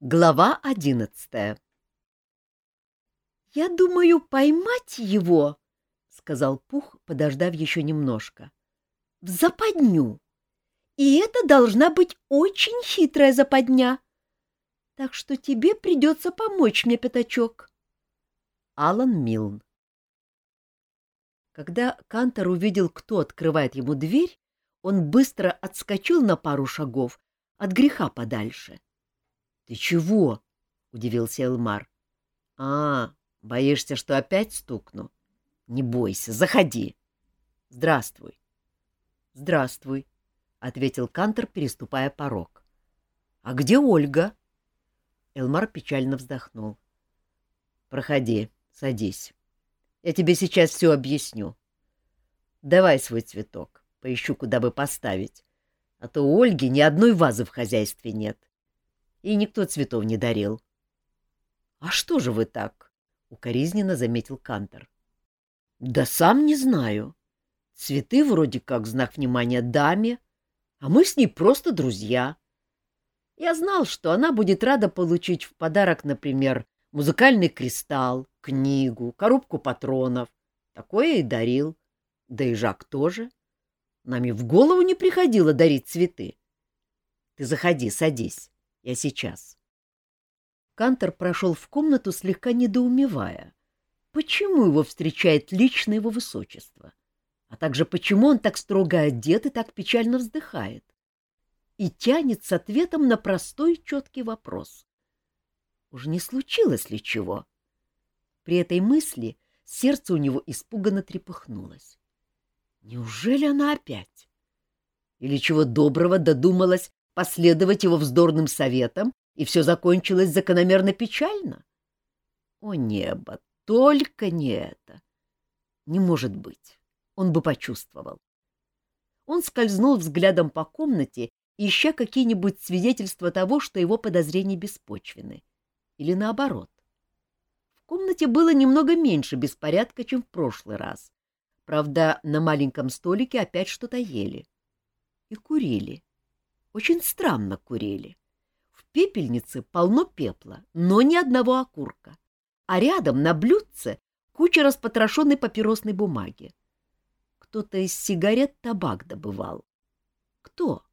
Глава одиннадцатая «Я думаю, поймать его, — сказал Пух, подождав еще немножко, — в западню. И это должна быть очень хитрая западня. Так что тебе придется помочь мне, пятачок. Алан Милн Когда Кантор увидел, кто открывает ему дверь, он быстро отскочил на пару шагов от греха подальше. — Ты чего? — удивился Элмар. — А, боишься, что опять стукну? Не бойся, заходи. — Здравствуй. — Здравствуй, — ответил Кантор, переступая порог. — А где Ольга? Элмар печально вздохнул. — Проходи, садись. Я тебе сейчас все объясню. Давай свой цветок, поищу, куда бы поставить, а то у Ольги ни одной вазы в хозяйстве нет. — и никто цветов не дарил. — А что же вы так? — укоризненно заметил Кантор. — Да сам не знаю. Цветы вроде как знак внимания даме, а мы с ней просто друзья. Я знал, что она будет рада получить в подарок, например, музыкальный кристалл, книгу, коробку патронов. Такое и дарил. Да и Жак тоже. Нам и в голову не приходило дарить цветы. Ты заходи, садись. Я сейчас. Кантор прошел в комнату, слегка недоумевая. Почему его встречает лично его высочество? А также почему он так строго одет и так печально вздыхает? И тянет с ответом на простой четкий вопрос. Уж не случилось ли чего? При этой мысли сердце у него испуганно трепыхнулось. Неужели она опять? Или чего доброго додумалась последовать его вздорным советам, и все закончилось закономерно печально? О небо, только не это! Не может быть, он бы почувствовал. Он скользнул взглядом по комнате, ища какие-нибудь свидетельства того, что его подозрения беспочвены. Или наоборот. В комнате было немного меньше беспорядка, чем в прошлый раз. Правда, на маленьком столике опять что-то ели. И курили. Очень странно курили. В пепельнице полно пепла, но ни одного окурка. А рядом на блюдце куча распотрошенной папиросной бумаги. Кто-то из сигарет табак добывал. Кто?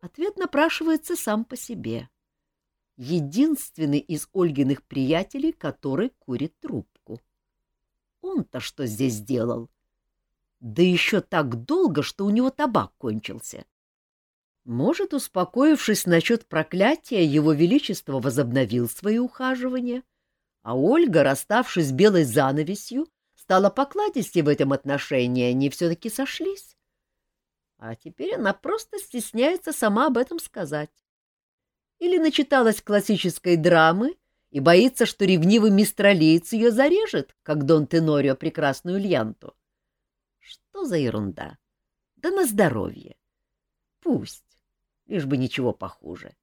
Ответ напрашивается сам по себе. Единственный из Ольгиных приятелей, который курит трубку. Он-то что здесь делал? Да еще так долго, что у него табак кончился. Может, успокоившись насчет проклятия, его величество возобновил свои ухаживания, а Ольга, расставшись белой занавесью, стала покладистей в этом отношении, они все-таки сошлись. А теперь она просто стесняется сама об этом сказать. Или начиталась классической драмы и боится, что ревнивый мистралиец ее зарежет, как Дон Тенорио прекрасную Льянту. Что за ерунда? Да на здоровье. Пусть лишь бы ничего похуже.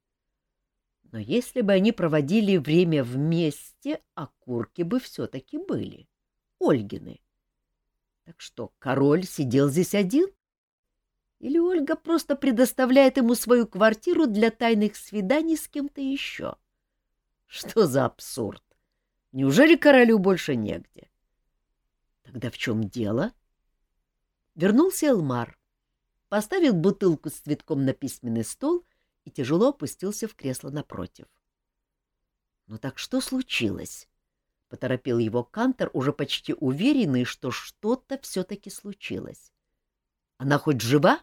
Но если бы они проводили время вместе, окурки бы все-таки были. Ольгины. Так что, король сидел здесь один? Или Ольга просто предоставляет ему свою квартиру для тайных свиданий с кем-то еще? Что за абсурд? Неужели королю больше негде? Тогда в чем дело? Вернулся Элмар поставил бутылку с цветком на письменный стол и тяжело опустился в кресло напротив. — Ну так что случилось? — поторопил его Кантор, уже почти уверенный, что что-то все-таки случилось. — Она хоть жива?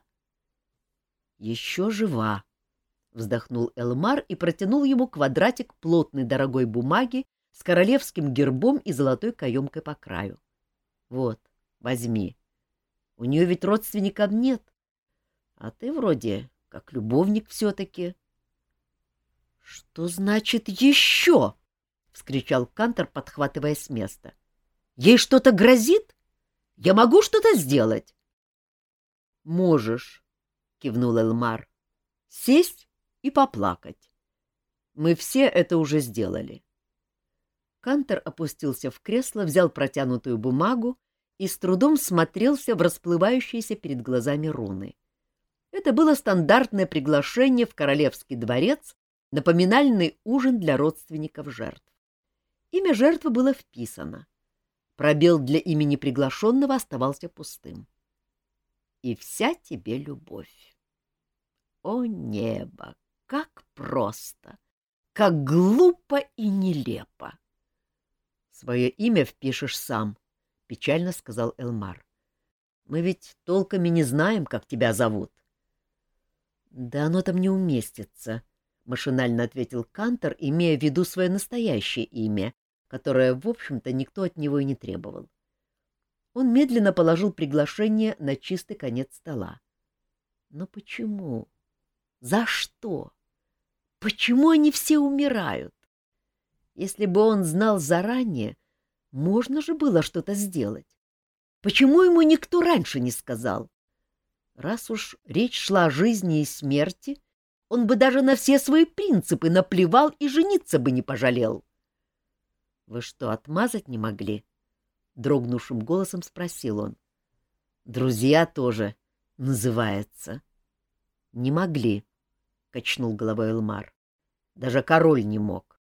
— Еще жива, — вздохнул Элмар и протянул ему квадратик плотной дорогой бумаги с королевским гербом и золотой каемкой по краю. — Вот, возьми. У нее ведь родственников нет. А ты вроде как любовник все-таки. — Что значит «еще»? — вскричал Кантор, подхватывая с места. — Ей что-то грозит? Я могу что-то сделать? — Можешь, — кивнул Элмар. — Сесть и поплакать. Мы все это уже сделали. Кантор опустился в кресло, взял протянутую бумагу и с трудом смотрелся в расплывающиеся перед глазами руны. Это было стандартное приглашение в королевский дворец напоминальный ужин для родственников жертв. Имя жертвы было вписано. Пробел для имени приглашенного оставался пустым. И вся тебе любовь. О небо, как просто, как глупо и нелепо! Свое имя впишешь сам, — печально сказал Элмар. Мы ведь толками не знаем, как тебя зовут. — Да оно там не уместится, — машинально ответил Кантор, имея в виду свое настоящее имя, которое, в общем-то, никто от него и не требовал. Он медленно положил приглашение на чистый конец стола. Но почему? За что? Почему они все умирают? Если бы он знал заранее, можно же было что-то сделать. Почему ему никто раньше не сказал? Раз уж речь шла о жизни и смерти, он бы даже на все свои принципы наплевал и жениться бы не пожалел. — Вы что, отмазать не могли? — дрогнувшим голосом спросил он. — Друзья тоже называется. — Не могли, — качнул головой Элмар. — Даже король не мог.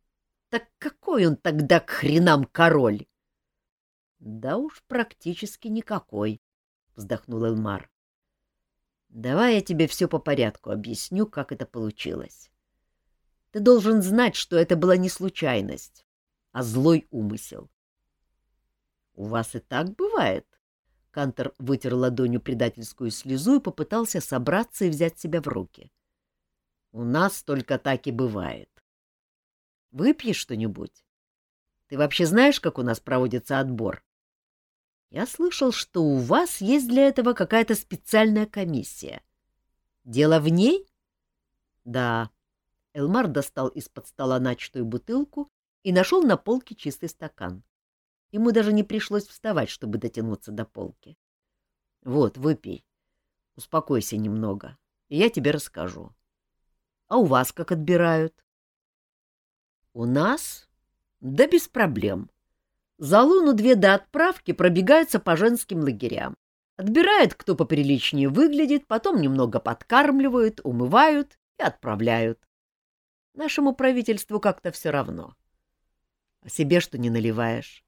— Так какой он тогда к хренам король? — Да уж практически никакой, — вздохнул Элмар. — Давай я тебе все по порядку объясню, как это получилось. Ты должен знать, что это была не случайность, а злой умысел. — У вас и так бывает? Кантор вытер ладонью предательскую слезу и попытался собраться и взять себя в руки. — У нас только так и бывает. — Выпьешь что-нибудь? Ты вообще знаешь, как у нас проводится отбор? Я слышал, что у вас есть для этого какая-то специальная комиссия. Дело в ней? Да. Элмар достал из-под стола начатую бутылку и нашел на полке чистый стакан. Ему даже не пришлось вставать, чтобы дотянуться до полки. Вот, выпей. Успокойся немного, и я тебе расскажу. А у вас как отбирают? У нас? Да без проблем. За луну две до отправки пробегаются по женским лагерям. Отбирают, кто поприличнее выглядит, потом немного подкармливают, умывают и отправляют. Нашему правительству как-то все равно. А себе что не наливаешь?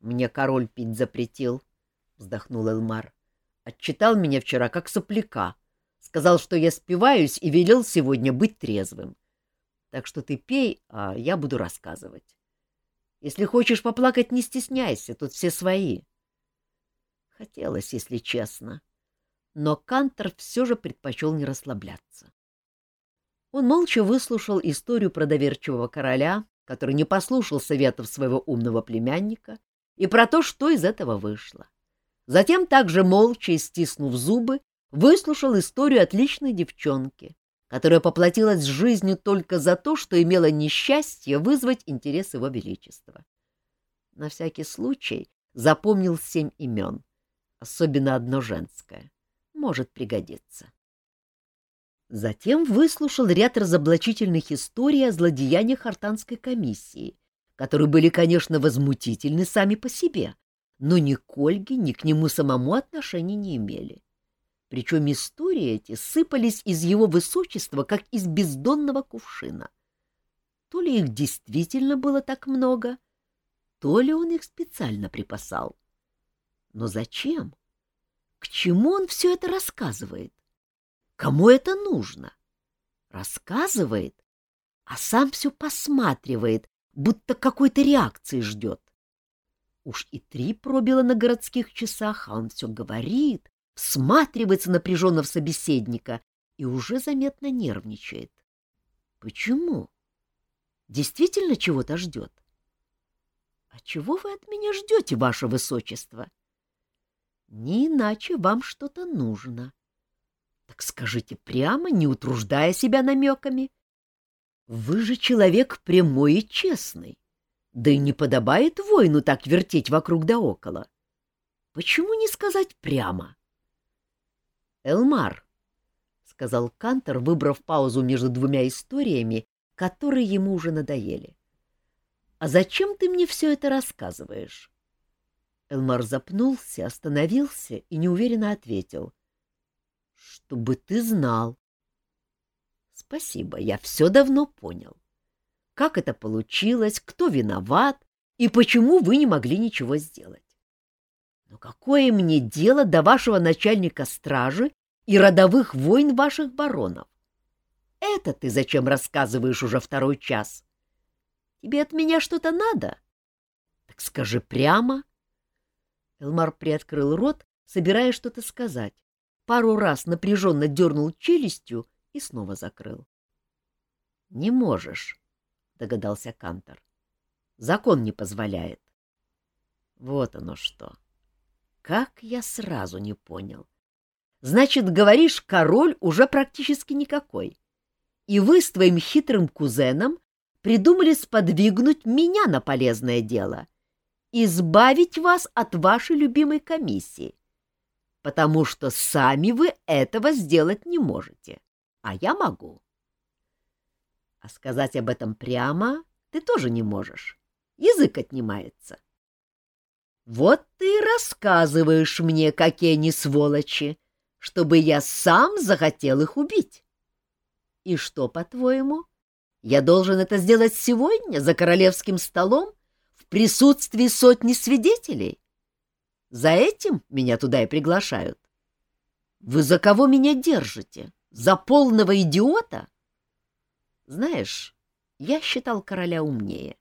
Мне король пить запретил, — вздохнул Элмар. Отчитал меня вчера как сопляка. Сказал, что я спиваюсь и велел сегодня быть трезвым. Так что ты пей, а я буду рассказывать. Если хочешь поплакать, не стесняйся, тут все свои. Хотелось, если честно. Но Кантор все же предпочел не расслабляться. Он молча выслушал историю про доверчивого короля, который не послушал советов своего умного племянника, и про то, что из этого вышло. Затем также молча и стиснув зубы, выслушал историю отличной девчонки, которая поплатилась жизнью только за то, что имела несчастье вызвать интерес его величества. На всякий случай запомнил семь имен, особенно одно женское. Может пригодиться. Затем выслушал ряд разоблачительных историй о злодеяниях Артанской комиссии, которые были, конечно, возмутительны сами по себе, но ни к Ольге, ни к нему самому отношения не имели. Причем истории эти сыпались из его высочества, как из бездонного кувшина. То ли их действительно было так много, то ли он их специально припасал. Но зачем? К чему он все это рассказывает? Кому это нужно? Рассказывает, а сам все посматривает, будто какой-то реакции ждет. Уж и три пробило на городских часах, а он все говорит, всматривается напряженно в собеседника и уже заметно нервничает. Почему? Действительно чего-то ждет? А чего вы от меня ждете, ваше высочество? Не иначе вам что-то нужно. Так скажите прямо, не утруждая себя намеками. Вы же человек прямой и честный. Да и не подобает воину так вертеть вокруг да около. Почему не сказать прямо? — Элмар, — сказал Кантор, выбрав паузу между двумя историями, которые ему уже надоели. — А зачем ты мне все это рассказываешь? Элмар запнулся, остановился и неуверенно ответил. — Чтобы ты знал. — Спасибо, я все давно понял. Как это получилось, кто виноват и почему вы не могли ничего сделать. Но какое мне дело до вашего начальника стражи и родовых войн ваших баронов? Это ты зачем рассказываешь уже второй час? Тебе от меня что-то надо? Так скажи прямо. Элмар приоткрыл рот, собираясь что-то сказать. Пару раз напряженно дернул челюстью и снова закрыл. — Не можешь, — догадался Кантор. — Закон не позволяет. Вот оно что. Как я сразу не понял. Значит, говоришь, король уже практически никакой. И вы с твоим хитрым кузеном придумали сподвигнуть меня на полезное дело — избавить вас от вашей любимой комиссии, потому что сами вы этого сделать не можете, а я могу. А сказать об этом прямо ты тоже не можешь, язык отнимается. Вот ты и рассказываешь мне, какие они сволочи, чтобы я сам захотел их убить. И что, по-твоему, я должен это сделать сегодня за королевским столом в присутствии сотни свидетелей? За этим меня туда и приглашают. Вы за кого меня держите? За полного идиота? Знаешь, я считал короля умнее.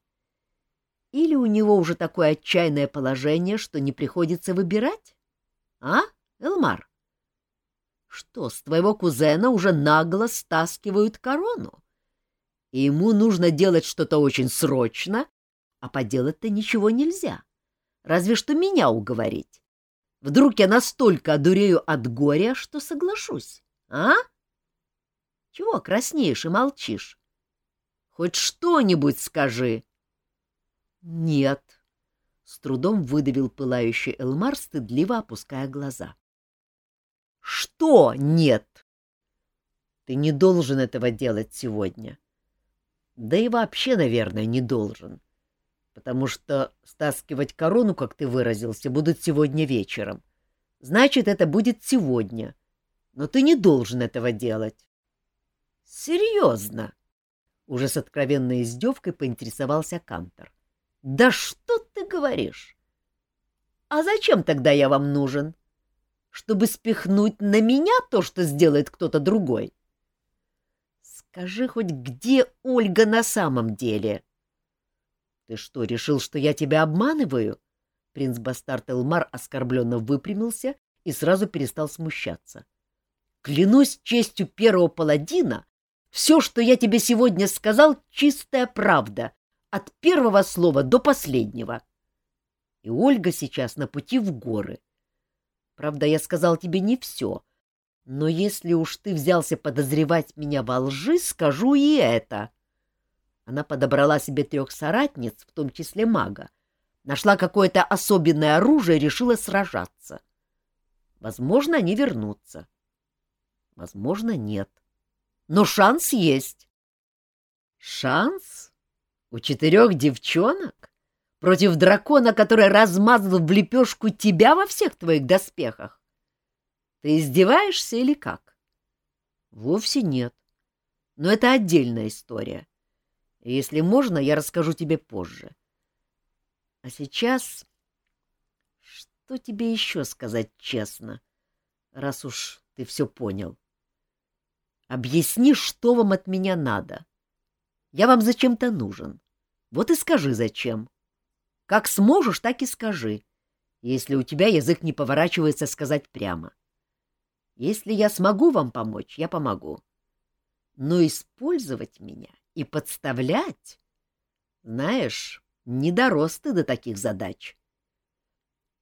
Или у него уже такое отчаянное положение, что не приходится выбирать? А, Элмар? Что, с твоего кузена уже нагло стаскивают корону? И ему нужно делать что-то очень срочно, а поделать-то ничего нельзя. Разве что меня уговорить. Вдруг я настолько одурею от горя, что соглашусь, а? Чего краснеешь и молчишь? Хоть что-нибудь скажи. Нет, с трудом выдавил пылающий Элмар, стыдливо опуская глаза. Что нет? Ты не должен этого делать сегодня. Да и вообще, наверное, не должен. Потому что стаскивать корону, как ты выразился, будут сегодня вечером. Значит, это будет сегодня. Но ты не должен этого делать. Серьезно? Уже с откровенной издевкой поинтересовался Кантор. Да что ты говоришь? А зачем тогда я вам нужен? Чтобы спихнуть на меня то, что сделает кто-то другой? Скажи хоть, где Ольга на самом деле? Ты что, решил, что я тебя обманываю? Принц Бастард Элмар оскорбленно выпрямился и сразу перестал смущаться. Клянусь честью первого паладина, все, что я тебе сегодня сказал, чистая правда, от первого слова до последнего. И Ольга сейчас на пути в горы. Правда, я сказал тебе не все, но если уж ты взялся подозревать меня во лжи, скажу и это. Она подобрала себе трех соратниц, в том числе мага, нашла какое-то особенное оружие и решила сражаться. Возможно, они вернутся. Возможно, нет. Но шанс есть. Шанс? У четырех девчонок? Против дракона, который размазал в лепешку тебя во всех твоих доспехах? Ты издеваешься или как? Вовсе нет. Но это отдельная история. И если можно, я расскажу тебе позже. А сейчас... Что тебе еще сказать честно, раз уж ты все понял? Объясни, что вам от меня надо. Я вам зачем-то нужен. Вот и скажи, зачем. Как сможешь, так и скажи, если у тебя язык не поворачивается сказать прямо. Если я смогу вам помочь, я помогу. Но использовать меня и подставлять... Знаешь, не дорос ты до таких задач.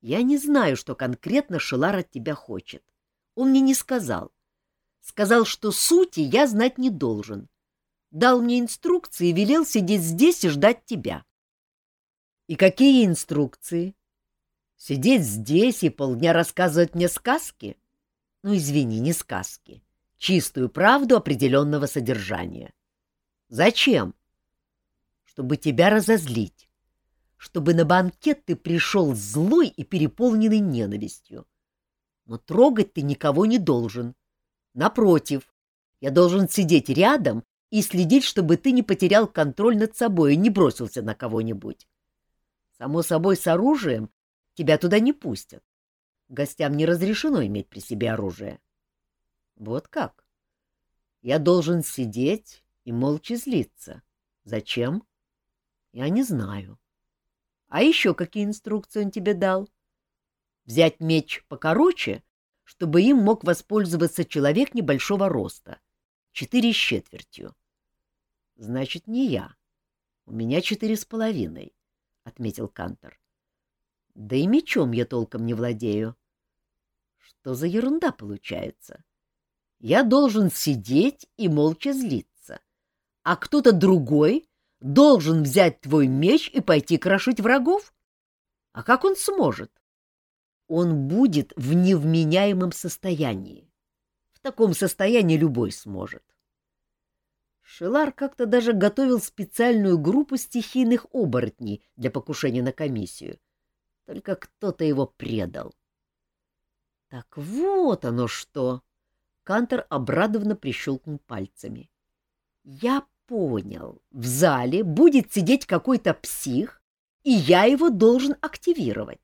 Я не знаю, что конкретно Шелар от тебя хочет. Он мне не сказал. Сказал, что сути я знать не должен, дал мне инструкции и велел сидеть здесь и ждать тебя. И какие инструкции? Сидеть здесь и полдня рассказывать мне сказки? Ну, извини, не сказки. Чистую правду определенного содержания. Зачем? Чтобы тебя разозлить. Чтобы на банкет ты пришел злой и переполненный ненавистью. Но трогать ты никого не должен. Напротив, Я должен сидеть рядом и следить, чтобы ты не потерял контроль над собой и не бросился на кого-нибудь. Само собой, с оружием тебя туда не пустят. Гостям не разрешено иметь при себе оружие. Вот как? Я должен сидеть и молча злиться. Зачем? Я не знаю. А еще какие инструкции он тебе дал? Взять меч покороче, чтобы им мог воспользоваться человек небольшого роста. Четыре с четвертью. Значит, не я. У меня четыре с половиной, — отметил Кантор. Да и мечом я толком не владею. Что за ерунда получается? Я должен сидеть и молча злиться, а кто-то другой должен взять твой меч и пойти крошить врагов? А как он сможет? Он будет в невменяемом состоянии. В таком состоянии любой сможет. Шелар как-то даже готовил специальную группу стихийных оборотней для покушения на комиссию. Только кто-то его предал. Так вот оно что! Кантор обрадованно прищелкнул пальцами. Я понял. В зале будет сидеть какой-то псих, и я его должен активировать.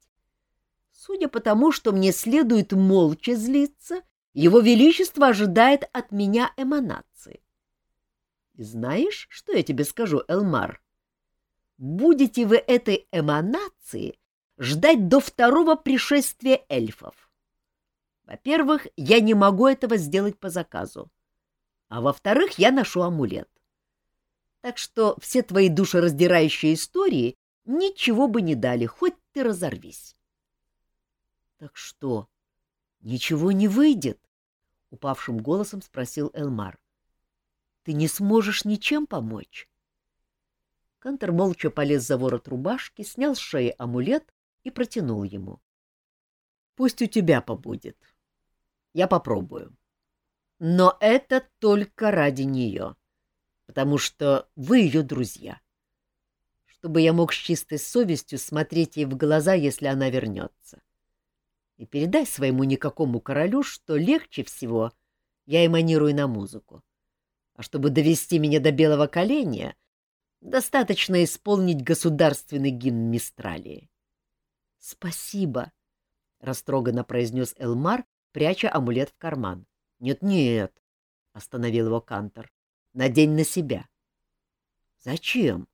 Судя по тому, что мне следует молча злиться, его Величество ожидает от меня эманации. И знаешь, что я тебе скажу, Элмар? Будете вы этой эманации ждать до второго пришествия эльфов. Во-первых, я не могу этого сделать по заказу. А во-вторых, я ношу амулет. Так что все твои душераздирающие истории ничего бы не дали, хоть ты разорвись. — Так что, ничего не выйдет? — упавшим голосом спросил Элмар. — Ты не сможешь ничем помочь? Кантор молча полез за ворот рубашки, снял с шеи амулет и протянул ему. — Пусть у тебя побудет. Я попробую. Но это только ради нее. — потому что вы ее друзья. Чтобы я мог с чистой совестью смотреть ей в глаза, если она вернется. И передай своему никакому королю, что легче всего я эманирую на музыку. А чтобы довести меня до белого коленя, достаточно исполнить государственный гимн Мистралии. — Спасибо, — растроганно произнес Элмар, пряча амулет в карман. «Нет, — Нет-нет, — остановил его Кантор. Надень на себя. Зачем?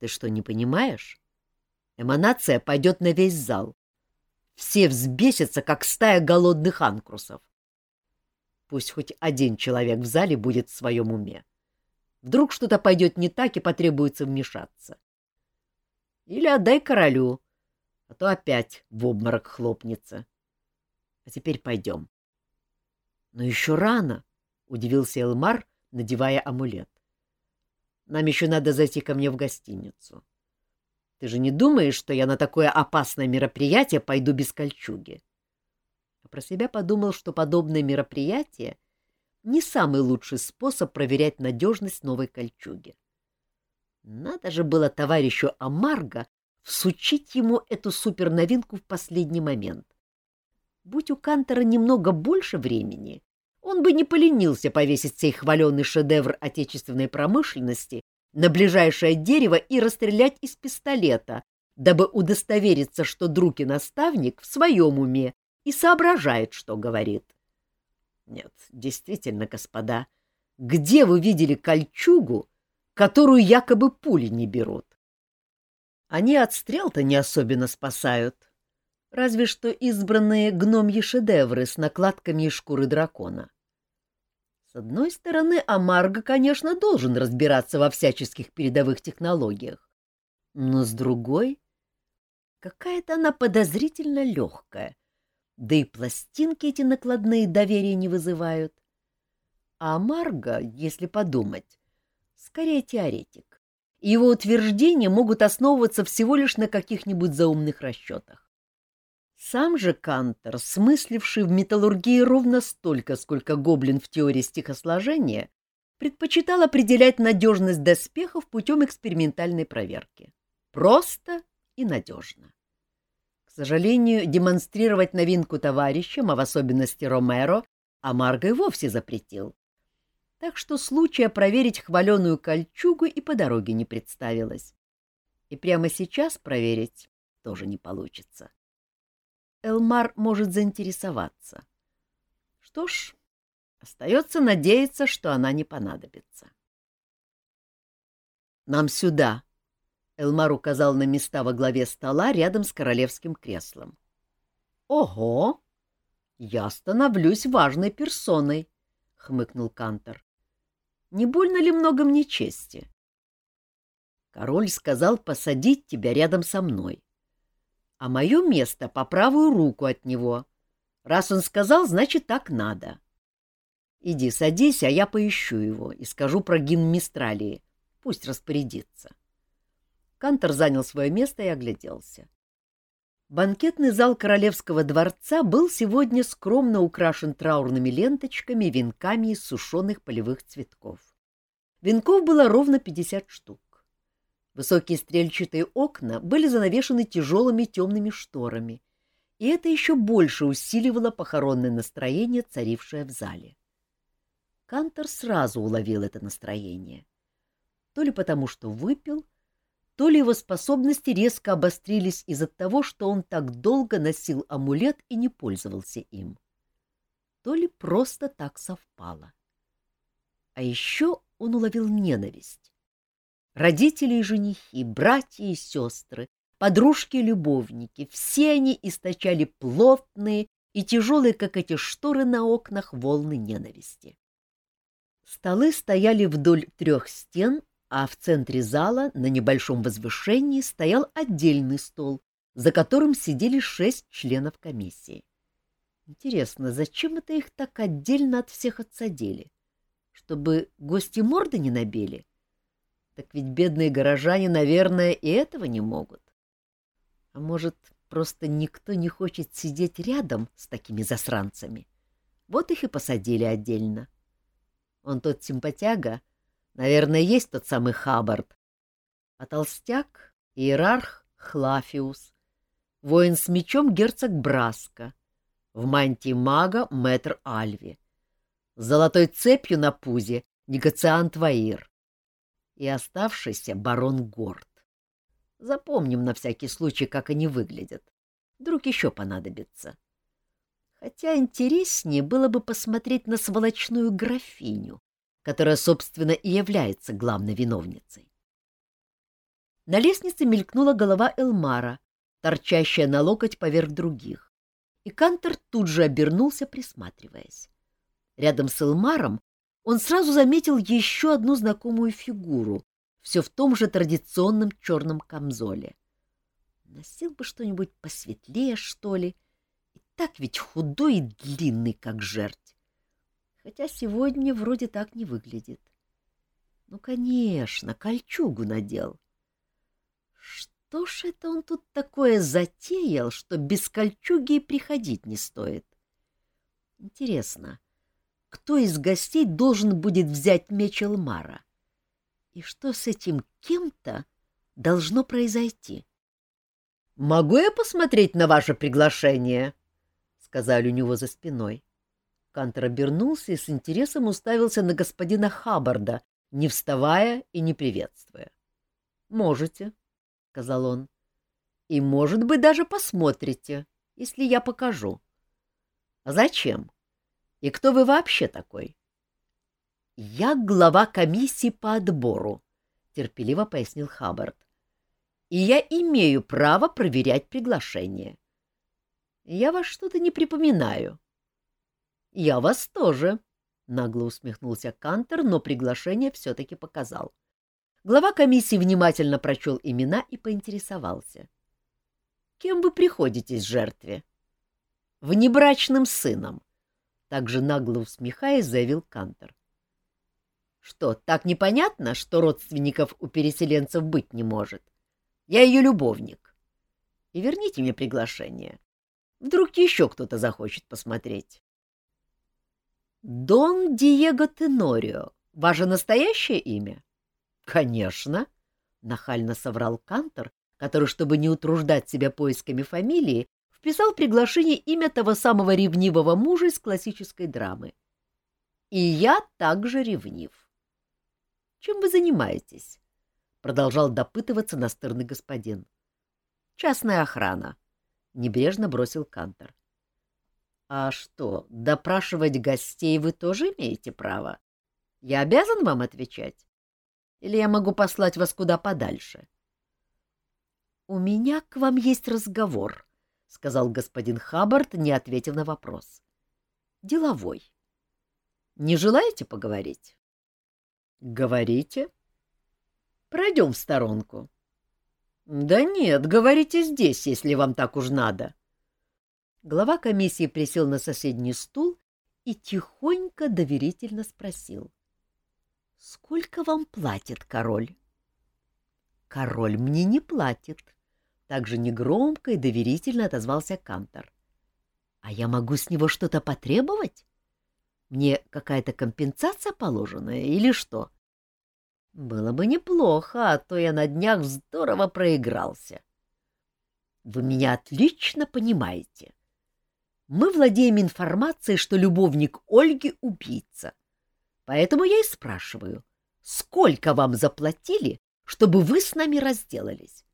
Ты что, не понимаешь? Эманация пойдет на весь зал. Все взбесятся, как стая голодных анкрусов. Пусть хоть один человек в зале будет в своем уме. Вдруг что-то пойдет не так и потребуется вмешаться. Или отдай королю, а то опять в обморок хлопнется. А теперь пойдем. — Но еще рано, — удивился Элмар, надевая амулет. Нам еще надо зайти ко мне в гостиницу. Ты же не думаешь, что я на такое опасное мероприятие пойду без кольчуги? А про себя подумал, что подобное мероприятие не самый лучший способ проверять надежность новой кольчуги. Надо же было товарищу Амарго всучить ему эту суперновинку в последний момент. Будь у Кантера немного больше времени, он бы не поленился повесить сей хваленый шедевр отечественной промышленности на ближайшее дерево и расстрелять из пистолета, дабы удостовериться, что друг и наставник в своем уме и соображает, что говорит. Нет, действительно, господа, где вы видели кольчугу, которую якобы пули не берут? Они от стрел-то не особенно спасают, разве что избранные гномьи шедевры с накладками из шкуры дракона. С одной стороны, Амарго, конечно, должен разбираться во всяческих передовых технологиях. Но с другой, какая-то она подозрительно легкая. Да и пластинки эти накладные доверия не вызывают. А Амарго, если подумать, скорее теоретик. Его утверждения могут основываться всего лишь на каких-нибудь заумных расчетах. Сам же Кантер, смысливший в металлургии ровно столько, сколько гоблин в теории стихосложения, предпочитал определять надежность доспехов путем экспериментальной проверки. Просто и надежно. Сожалению, демонстрировать новинку товарищам, а в особенности Ромеро, Амарго и вовсе запретил. так что случая проверить хваленую кольчугу и по дороге не представилось. И прямо сейчас проверить тоже не получится. Элмар может заинтересоваться. Что ж, остается надеяться, что она не понадобится. «Нам сюда!» — Элмар указал на места во главе стола рядом с королевским креслом. «Ого! Я становлюсь важной персоной!» — хмыкнул Кантор. «Не больно ли много мне чести?» Король сказал посадить тебя рядом со мной. А мое место по правую руку от него. Раз он сказал, значит, так надо. Иди садись, а я поищу его и скажу про гимн Мистралии. Пусть распорядится. Кантор занял свое место и огляделся. Банкетный зал королевского дворца был сегодня скромно украшен траурными ленточками, венками из сушеных полевых цветков. Венков было ровно 50 штук. Высокие стрельчатые окна были занавешены тяжелыми темными шторами, и это еще больше усиливало похоронное настроение, царившее в зале. Кантор сразу уловил это настроение. То ли потому, что выпил, то ли его способности резко обострились из-за того, что он так долго носил амулет и не пользовался им. То ли просто так совпало. А еще он уловил ненависть Родители и женихи, братья и сестры, подружки и любовники — все они источали плотные и тяжелые, как эти шторы на окнах, волны ненависти. Столы стояли вдоль трех стен, а в центре зала на небольшом возвышении стоял отдельный стол, за которым сидели шесть членов комиссии. Интересно, зачем это их так отдельно от всех отсадили? Чтобы гости морды не набили? — так ведь бедные горожане, наверное, и этого не могут. А может, просто никто не хочет сидеть рядом с такими засранцами? Вот их и посадили отдельно. Он тот симпатяга, наверное, есть тот самый Хаббард. А толстяк — иерарх Хлафиус, воин с мечом герцог Браска, в мантии мага мэтр Альви, с золотой цепью на пузе негациант Ваир, и оставшийся барон Горд. Запомним на всякий случай, как они выглядят. Вдруг еще понадобится. Хотя интереснее было бы посмотреть на сволочную графиню, которая, собственно, и является главной виновницей. На лестнице мелькнула голова Элмара, торчащая на локоть поверх других, и Кантер тут же обернулся, присматриваясь. Рядом с Элмаром он сразу заметил еще одну знакомую фигуру, все в том же традиционном черном камзоле. Носил бы что-нибудь посветлее, что ли, и так ведь худой и длинный, как жерть. Хотя сегодня вроде так не выглядит. Ну, конечно, кольчугу надел. Что ж это он тут такое затеял, что без кольчуги приходить не стоит? Интересно, кто из гостей должен будет взять меч Элмара. И что с этим кем-то должно произойти? — Могу я посмотреть на ваше приглашение? — сказали у него за спиной. Кантер обернулся и с интересом уставился на господина Хаббарда, не вставая и не приветствуя. — Можете, — сказал он. — И, может быть, даже посмотрите, если я покажу. — А зачем? — и кто вы вообще такой? — Я глава комиссии по отбору, — терпеливо пояснил Хаббард. — И я имею право проверять приглашение. Я вас что-то не припоминаю. — Я вас тоже, — нагло усмехнулся Кантер, но приглашение все-таки показал. Глава комиссии внимательно прочел имена и поинтересовался. — Кем вы приходитесь жертве? — Внебрачным сыном. Также нагло усмехаясь, заявил Кантор. Что, так непонятно, что родственников у переселенцев быть не может? Я ее любовник. И верните мне приглашение. Вдруг еще кто-то захочет посмотреть. Дон Диего Тенорио. Ваше настоящее имя? Конечно, нахально соврал Кантор, который, чтобы не утруждать себя поисками фамилии, вписал в приглашение имя того самого ревнивого мужа из классической драмы. И я также ревнив. Чем вы занимаетесь? Продолжал допытываться настырный господин. Частная охрана. Небрежно бросил Кантор. А что, допрашивать гостей вы тоже имеете право? Я обязан вам отвечать? Или я могу послать вас куда подальше? — У меня к вам есть разговор, — сказал господин Хаббард, не ответив на вопрос. — Деловой. Не желаете поговорить? — Говорите. — Пройдем в сторонку. — Да нет, говорите здесь, если вам так уж надо. Глава комиссии присел на соседний стул и тихонько доверительно спросил. — Сколько вам платит король? — Король мне не платит, — также негромко и доверительно отозвался Кантор. — А я могу с него что-то потребовать? Мне какая-то компенсация положена или что? Было бы неплохо, а то я на днях здорово проигрался. Вы меня отлично понимаете. Мы владеем информацией, что любовник Ольги — убийца. Поэтому я и спрашиваю, сколько вам заплатили, чтобы вы с нами разделались?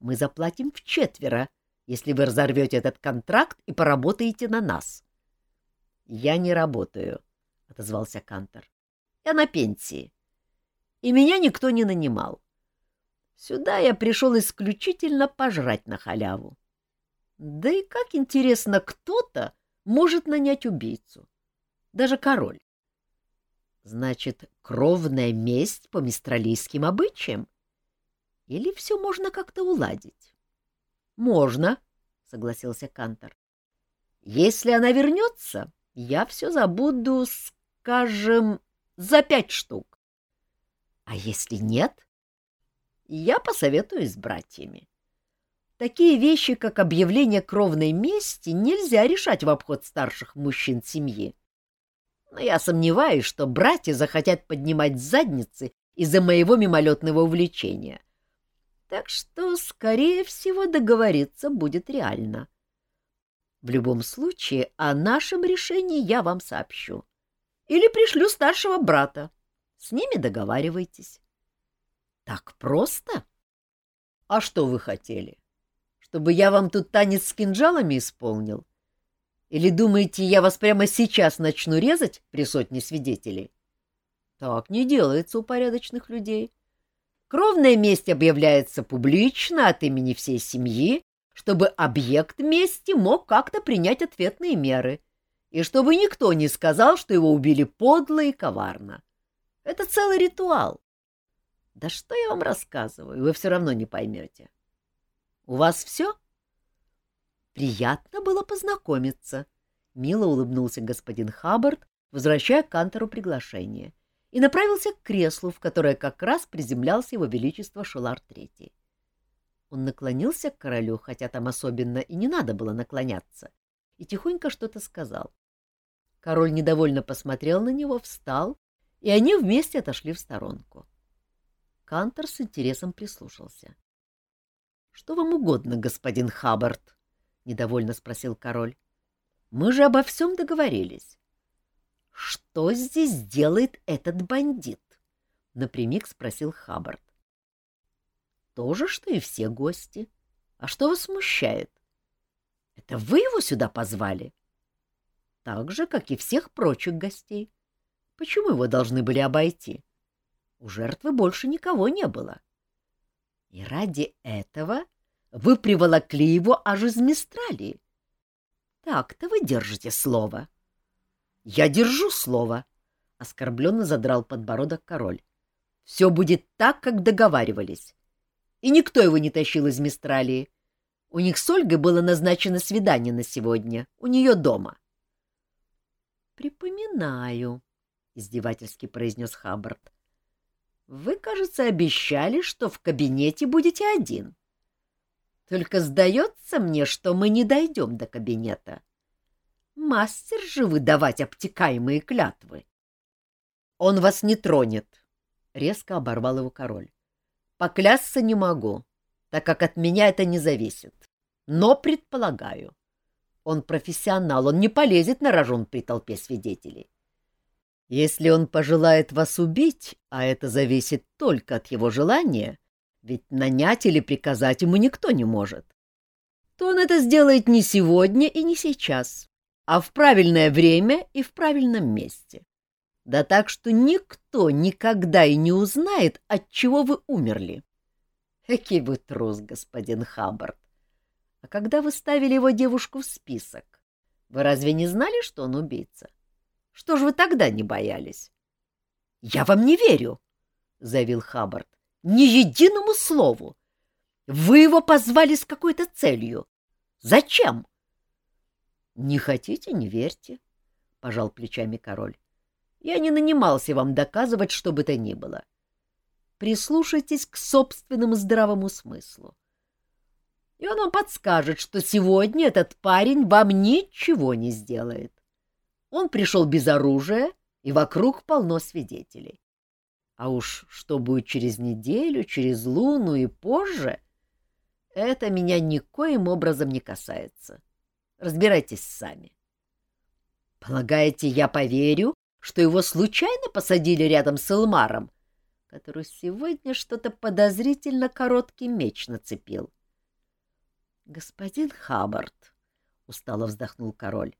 Мы заплатим в четверо, если вы разорвете этот контракт и поработаете на нас. Я не работаю, — отозвался Кантор. Я на пенсии. И меня никто не нанимал. Сюда я пришел исключительно пожрать на халяву. Да и как интересно, кто-то может нанять убийцу. Даже король. Значит, кровная месть по мистралийским обычаям? Или все можно как-то уладить? — Можно, — согласился Кантор. — Если она вернется, я все забуду, скажем, за пять штук. А если нет, я посоветуюсь с братьями. Такие вещи, как объявление кровной мести, нельзя решать в обход старших мужчин семьи. Но я сомневаюсь, что братья захотят поднимать задницы из-за моего мимолетного увлечения. Так что, скорее всего, договориться будет реально. — в любом случае, о нашем решении я вам сообщу. Или пришлю старшего брата. С ними договаривайтесь. Так просто? А что вы хотели? Чтобы я вам тут танец с кинжалами исполнил? Или думаете, я вас прямо сейчас начну резать при сотне свидетелей? Так не делается у порядочных людей. Кровная месть объявляется публично от имени всей семьи чтобы объект мести мог как-то принять ответные меры, и чтобы никто не сказал, что его убили подло и коварно. Это целый ритуал. Да что я вам рассказываю, вы все равно не поймете. У вас все? Приятно было познакомиться, — мило улыбнулся господин Хаббард, возвращая Кантору приглашение, и направился к креслу, в которое как раз приземлялся его величество Шелар Третий. Он наклонился к королю, хотя там особенно и не надо было наклоняться, и тихонько что-то сказал. Король недовольно посмотрел на него, встал, и они вместе отошли в сторонку. Кантор с интересом прислушался. — Что вам угодно, господин Хаббард? — недовольно спросил король. — Мы же обо всем договорились. — Что здесь делает этот бандит? — напрямик спросил Хаббард. То же, что и все гости. А что вас смущает? Это вы его сюда позвали? Так же, как и всех прочих гостей. Почему его должны были обойти? У жертвы больше никого не было. И ради этого вы приволокли его аж из Мистралии. Так-то вы держите слово. Я держу слово, — оскорбленно задрал подбородок король. Все будет так, как договаривались и никто его не тащил из Мистралии. У них с Ольгой было назначено свидание на сегодня, у нее дома. — Припоминаю, — издевательски произнес Хаббард. — Вы, кажется, обещали, что в кабинете будете один. Только сдается мне, что мы не дойдем до кабинета. Мастер же вы давать обтекаемые клятвы. — Он вас не тронет, — резко оборвал его король. Поклясться не могу, так как от меня это не зависит. Но предполагаю. Он профессионал, он не полезет на рожон при толпе свидетелей. Если он пожелает вас убить, а это зависит только от его желания, ведь нанять или приказать ему никто не может, то он это сделает не сегодня и не сейчас, а в правильное время и в правильном месте. Да так, что никто никогда и не узнает, от чего вы умерли. Какий вы трус, господин Хаббард. А когда вы ставили его девушку в список, вы разве не знали, что он убийца? Что ж вы тогда не боялись? — Я вам не верю, — заявил Хаббард. — Ни единому слову. Вы его позвали с какой-то целью. Зачем? — Не хотите — не верьте, — пожал плечами король. Я не нанимался вам доказывать, что бы то ни было. Прислушайтесь к собственному здравому смыслу. И он вам подскажет, что сегодня этот парень вам ничего не сделает. Он пришел без оружия, и вокруг полно свидетелей. А уж что будет через неделю, через луну и позже, это меня никоим образом не касается. Разбирайтесь сами. Полагаете, я поверю, что его случайно посадили рядом с Элмаром, который сегодня что-то подозрительно короткий меч нацепил. — Господин Хаббард, — устало вздохнул король, —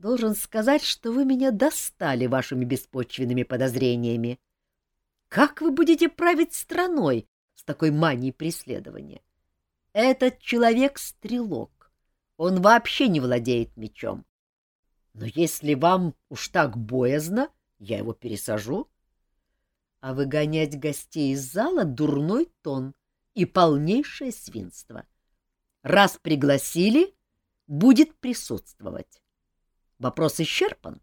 должен сказать, что вы меня достали вашими беспочвенными подозрениями. Как вы будете править страной с такой манией преследования? Этот человек — стрелок. Он вообще не владеет мечом. Но если вам уж так боязно, я его пересажу. А выгонять гостей из зала — дурной тон и полнейшее свинство. Раз пригласили, будет присутствовать. Вопрос исчерпан?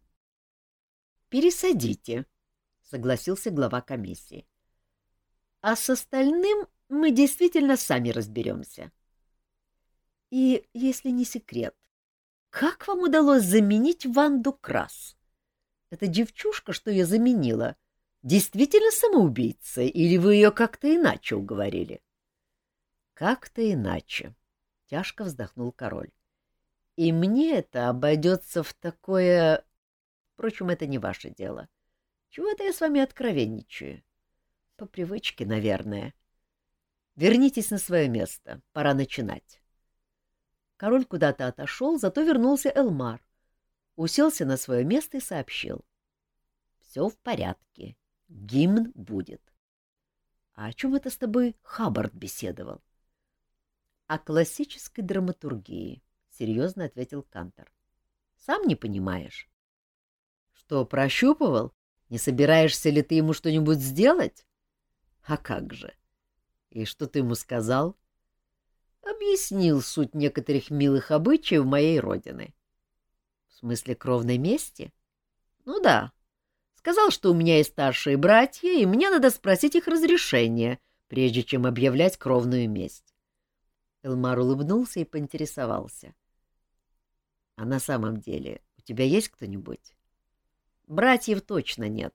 — Пересадите, — согласился глава комиссии. — А с остальным мы действительно сами разберемся. И, если не секрет, как вам удалось заменить Ванду Крас? Эта девчушка, что я заменила, действительно самоубийца, или вы ее как-то иначе уговорили? — Как-то иначе, — тяжко вздохнул король. — И мне это обойдется в такое... Впрочем, это не ваше дело. Чего это я с вами откровенничаю? По привычке, наверное. Вернитесь на свое место, пора начинать. Король куда-то отошел, зато вернулся Элмар. Уселся на свое место и сообщил. — Все в порядке. Гимн будет. — А о чем это с тобой Хаббард беседовал? — О классической драматургии, — серьезно ответил Кантор. — Сам не понимаешь. — Что, прощупывал? Не собираешься ли ты ему что-нибудь сделать? — А как же? И что ты ему сказал? — объяснил суть некоторых милых обычаев моей родины. — В смысле кровной мести? — Ну да. Сказал, что у меня есть старшие братья, и мне надо спросить их разрешения, прежде чем объявлять кровную месть. Элмар улыбнулся и поинтересовался. — А на самом деле у тебя есть кто-нибудь? — Братьев точно нет.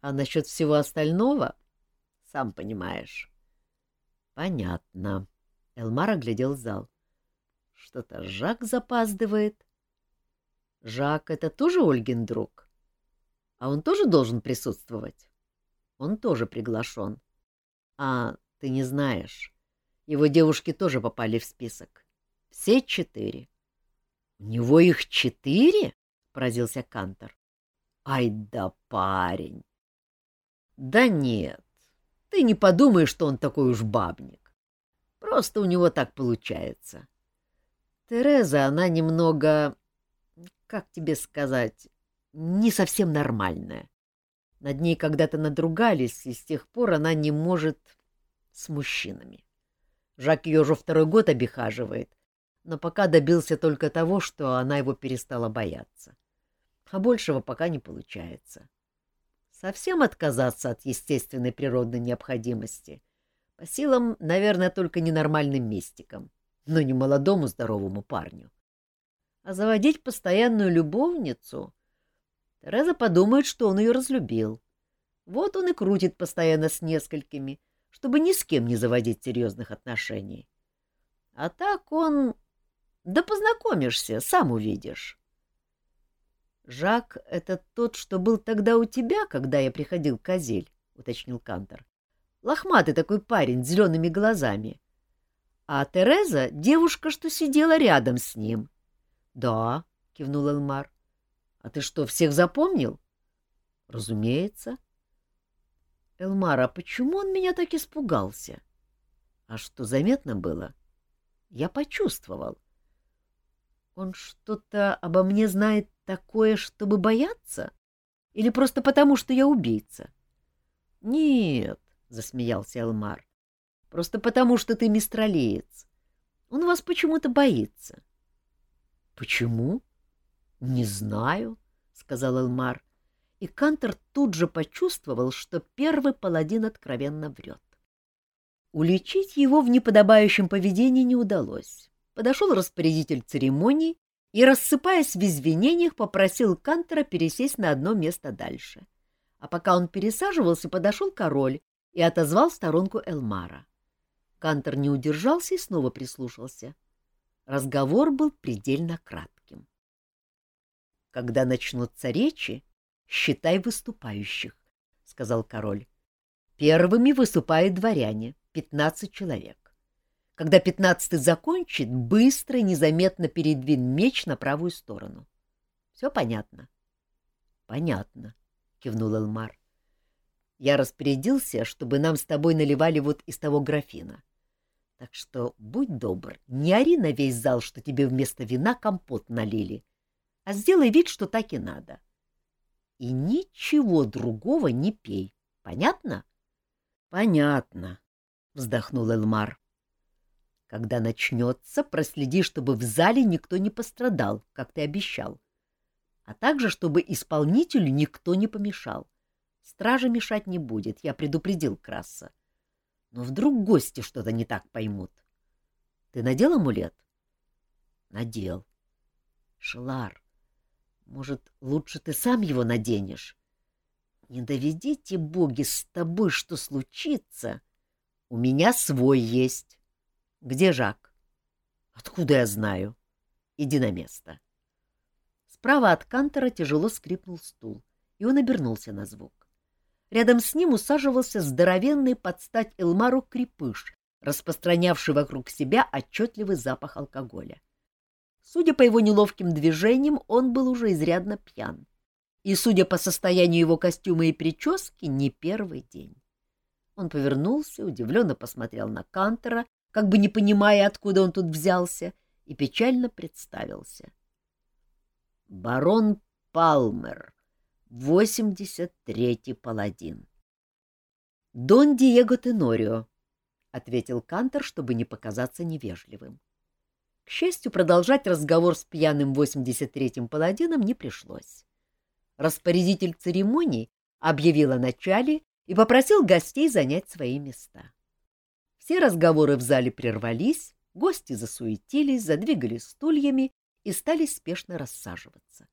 А насчет всего остального, сам понимаешь. — Понятно. Элмар оглядел зал. Что-то Жак запаздывает. Жак — это тоже Ольгин друг? А он тоже должен присутствовать? Он тоже приглашен. А, ты не знаешь. Его девушки тоже попали в список. Все четыре. — У него их четыре? — поразился Кантор. — Ай да парень! — Да нет, ты не подумай, что он такой уж бабник. Просто у него так получается. Тереза, она немного, как тебе сказать, не совсем нормальная. Над ней когда-то надругались, и с тех пор она не может с мужчинами. Жак ее уже второй год обихаживает, но пока добился только того, что она его перестала бояться. А большего пока не получается. Совсем отказаться от естественной природной необходимости — по силам, наверное, только ненормальным мистикам, но не молодому здоровому парню. А заводить постоянную любовницу... Тереза подумает, что он ее разлюбил. Вот он и крутит постоянно с несколькими, чтобы ни с кем не заводить серьезных отношений. А так он... Да познакомишься, сам увидишь. — Жак — это тот, что был тогда у тебя, когда я приходил к Азель, — уточнил Кантор. — Лохматый такой парень с зелеными глазами. А Тереза — девушка, что сидела рядом с ним. — Да, — кивнул Элмар. — А ты что, всех запомнил? — Разумеется. — Элмар, а почему он меня так испугался? — А что, заметно было? — Я почувствовал. Он что-то обо мне знает такое, чтобы бояться? Или просто потому, что я убийца? — Нет, — засмеялся Элмар. — Просто потому, что ты мистралеец. Он вас почему-то боится. — Почему? — Не знаю, — сказал Элмар. И Кантер тут же почувствовал, что первый паладин откровенно врет. Уличить его в неподобающем поведении не удалось подошел распорядитель церемонии и, рассыпаясь в извинениях, попросил Кантера пересесть на одно место дальше. А пока он пересаживался, подошел король и отозвал сторонку Элмара. Кантер не удержался и снова прислушался. Разговор был предельно кратким. «Когда начнутся речи, считай выступающих», — сказал король. «Первыми выступают дворяне, пятнадцать человек. Когда пятнадцатый закончит, быстро и незаметно передвинь меч на правую сторону. Все понятно? — Понятно, — кивнул Элмар. — Я распорядился, чтобы нам с тобой наливали вот из того графина. Так что будь добр, не ори на весь зал, что тебе вместо вина компот налили, а сделай вид, что так и надо. И ничего другого не пей. Понятно? — Понятно, — вздохнул Элмар. Когда начнется, проследи, чтобы в зале никто не пострадал, как ты обещал. А также, чтобы исполнителю никто не помешал. Стража мешать не будет, я предупредил Краса. Но вдруг гости что-то не так поймут. Ты надел амулет? Надел. Шелар, может, лучше ты сам его наденешь? Не доведите, боги, с тобой что случится. У меня свой есть. Где Жак? Откуда я знаю? Иди на место. Справа от Кантера тяжело скрипнул стул, и он обернулся на звук. Рядом с ним усаживался здоровенный под стать Элмару крепыш, распространявший вокруг себя отчетливый запах алкоголя. Судя по его неловким движениям, он был уже изрядно пьян. И, судя по состоянию его костюма и прически, не первый день. Он повернулся, удивленно посмотрел на Кантера как бы не понимая, откуда он тут взялся, и печально представился. Барон Палмер, 83-й паладин. Дон Диего Тенорио, — ответил Кантор, чтобы не показаться невежливым. К счастью, продолжать разговор с пьяным 83-м паладином не пришлось. Распорядитель церемоний объявил о начале и попросил гостей занять свои места. Все разговоры в зале прервались, гости засуетились, задвигали стульями и стали спешно рассаживаться.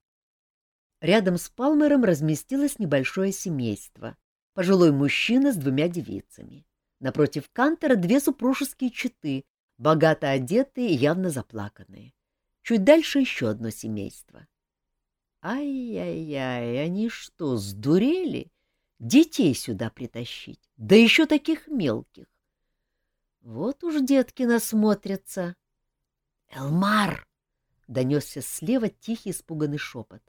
Рядом с Палмером разместилось небольшое семейство. Пожилой мужчина с двумя девицами. Напротив Кантера две супружеские четы, богато одетые и явно заплаканные. Чуть дальше еще одно семейство. Ай-яй-яй, они что, сдурели? Детей сюда притащить, да еще таких мелких. Вот уж детки насмотрятся. «Элмар!» — донесся слева тихий испуганный шепот.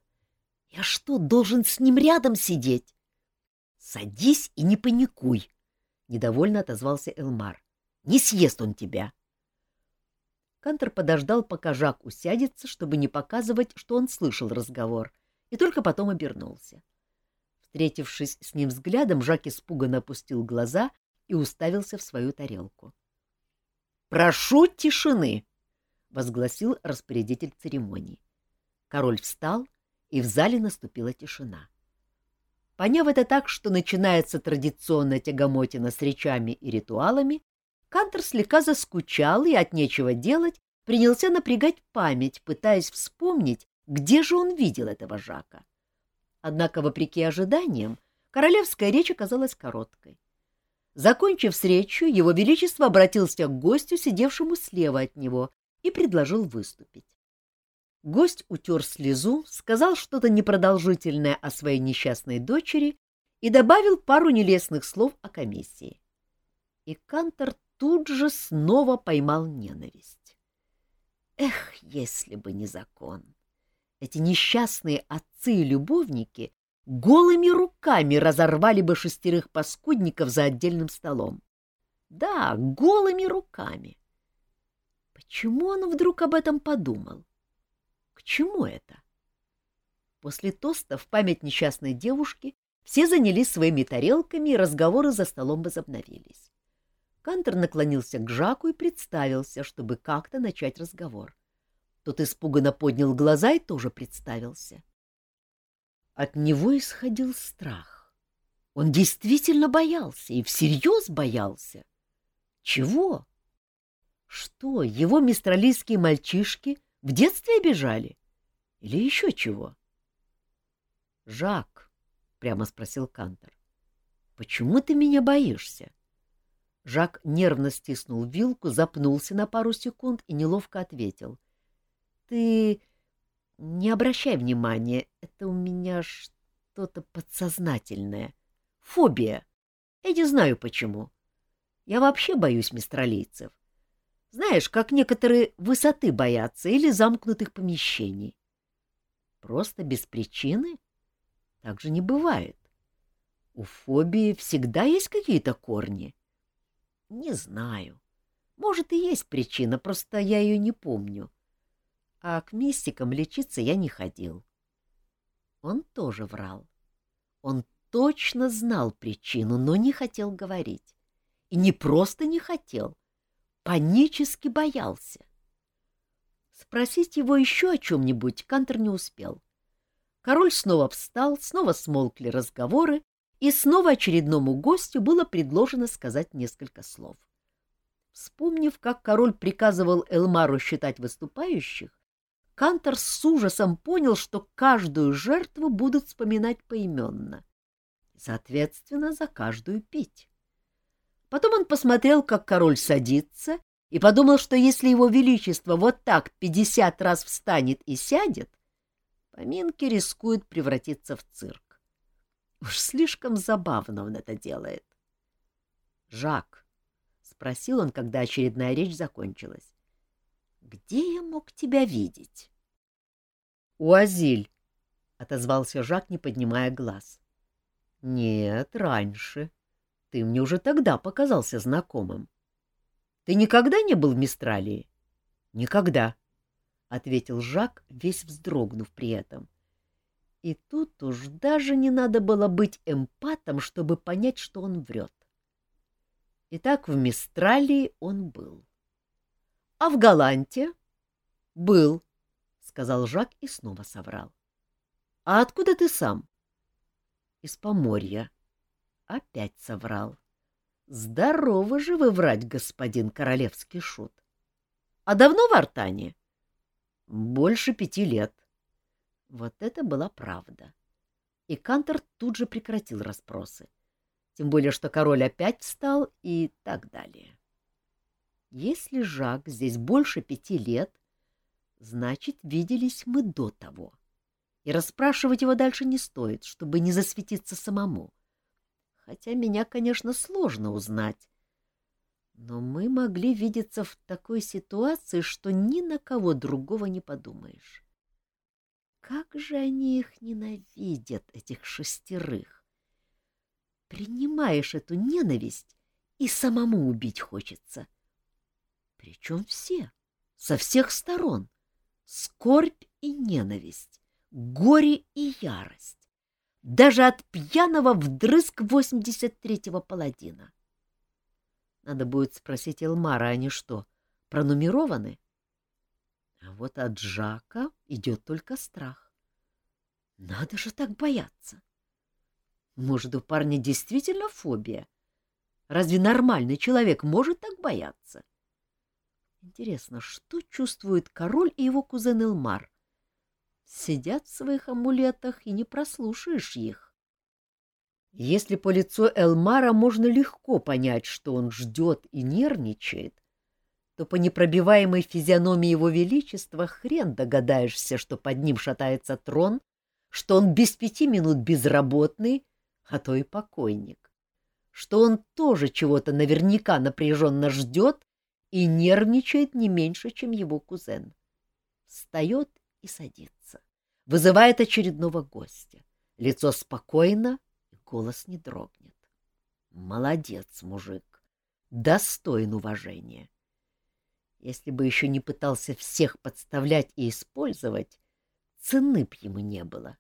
«Я что, должен с ним рядом сидеть?» «Садись и не паникуй!» — недовольно отозвался Элмар. «Не съест он тебя!» Кантер подождал, пока Жак усядется, чтобы не показывать, что он слышал разговор, и только потом обернулся. Встретившись с ним взглядом, Жак испуганно опустил глаза и уставился в свою тарелку. Прошу тишины, возгласил распорядитель церемонии. Король встал, и в зале наступила тишина. Поняв это так, что начинается традиционная тягомотина с речами и ритуалами, Кантер слегка заскучал и от нечего делать принялся напрягать память, пытаясь вспомнить, где же он видел этого Жака. Однако, вопреки ожиданиям, королевская речь оказалась короткой. Закончив речью, его величество обратился к гостю, сидевшему слева от него, и предложил выступить. Гость утер слезу, сказал что-то непродолжительное о своей несчастной дочери и добавил пару нелестных слов о комиссии. И Кантор тут же снова поймал ненависть. Эх, если бы не закон! Эти несчастные отцы и любовники голыми руками разорвали бы шестерых паскудников за отдельным столом. Да, голыми руками. Почему он вдруг об этом подумал? К чему это? После тоста в память несчастной девушки все занялись своими тарелками, и разговоры за столом возобновились. Кантер наклонился к Жаку и представился, чтобы как-то начать разговор. Тот испуганно поднял глаза и тоже представился. От него исходил страх. Он действительно боялся и всерьез боялся. Чего? Что, его мистралийские мальчишки в детстве обижали? Или еще чего? — Жак, — прямо спросил Кантор, — почему ты меня боишься? Жак нервно стиснул вилку, запнулся на пару секунд и неловко ответил. — Ты не обращай внимания, это у меня что-то подсознательное. Фобия. Я не знаю почему. Я вообще боюсь мистралийцев. Знаешь, как некоторые высоты боятся или замкнутых помещений. Просто без причины? Так же не бывает. У фобии всегда есть какие-то корни. Не знаю. Может, и есть причина, просто я ее не помню. А к мистикам лечиться я не ходил. Он тоже врал. Он точно знал причину, но не хотел говорить. И не просто не хотел, панически боялся. Спросить его еще о чем-нибудь Кантер не успел. Король снова встал, снова смолкли разговоры, и снова очередному гостю было предложено сказать несколько слов. Вспомнив, как король приказывал Элмару считать выступающих, Кантор с ужасом понял, что каждую жертву будут вспоминать поименно. Соответственно, за каждую пить. Потом он посмотрел, как король садится, и подумал, что если его величество вот так пятьдесят раз встанет и сядет, поминки рискуют превратиться в цирк. Уж слишком забавно он это делает. — Жак, — спросил он, когда очередная речь закончилась, — где я мог тебя видеть? — У Азиль, — отозвался Жак, не поднимая глаз. — Нет, раньше. Ты мне уже тогда показался знакомым. Ты никогда не был в Мистралии? — Никогда, — ответил Жак, весь вздрогнув при этом. И тут уж даже не надо было быть эмпатом, чтобы понять, что он врет. Итак, в Мистралии он был. — А в Галанте? — Был, — сказал Жак и снова соврал. — А откуда ты сам? — Из Поморья. Опять соврал. — Здорово же вы врать, господин королевский шут. — А давно в Артане? — Больше пяти лет. Вот это была правда. И Кантор тут же прекратил расспросы. Тем более, что король опять встал и так далее. Если Жак здесь больше пяти лет, значит, виделись мы до того. И расспрашивать его дальше не стоит, чтобы не засветиться самому. Хотя меня, конечно, сложно узнать. Но мы могли видеться в такой ситуации, что ни на кого другого не подумаешь. Как же они их ненавидят, этих шестерых! Принимаешь эту ненависть, и самому убить хочется. Причем все, со всех сторон. Скорбь и ненависть, горе и ярость. Даже от пьяного вдрызг 83-го паладина. Надо будет спросить Элмара, они что, пронумерованы? А вот от Жака идет только страх. Надо же так бояться. Может, у парня действительно фобия? Разве нормальный человек может так бояться? Интересно, что чувствует король и его кузен Элмар? Сидят в своих амулетах и не прослушаешь их. Если по лицу Элмара можно легко понять, что он ждет и нервничает, то по непробиваемой физиономии его величества хрен догадаешься, что под ним шатается трон, что он без пяти минут безработный, а то и покойник, что он тоже чего-то наверняка напряженно ждет и нервничает не меньше, чем его кузен. Встает и садится, вызывает очередного гостя. Лицо спокойно, голос не дрогнет. Молодец, мужик, достоин уважения. Если бы еще не пытался всех подставлять и использовать, цены б ему не было.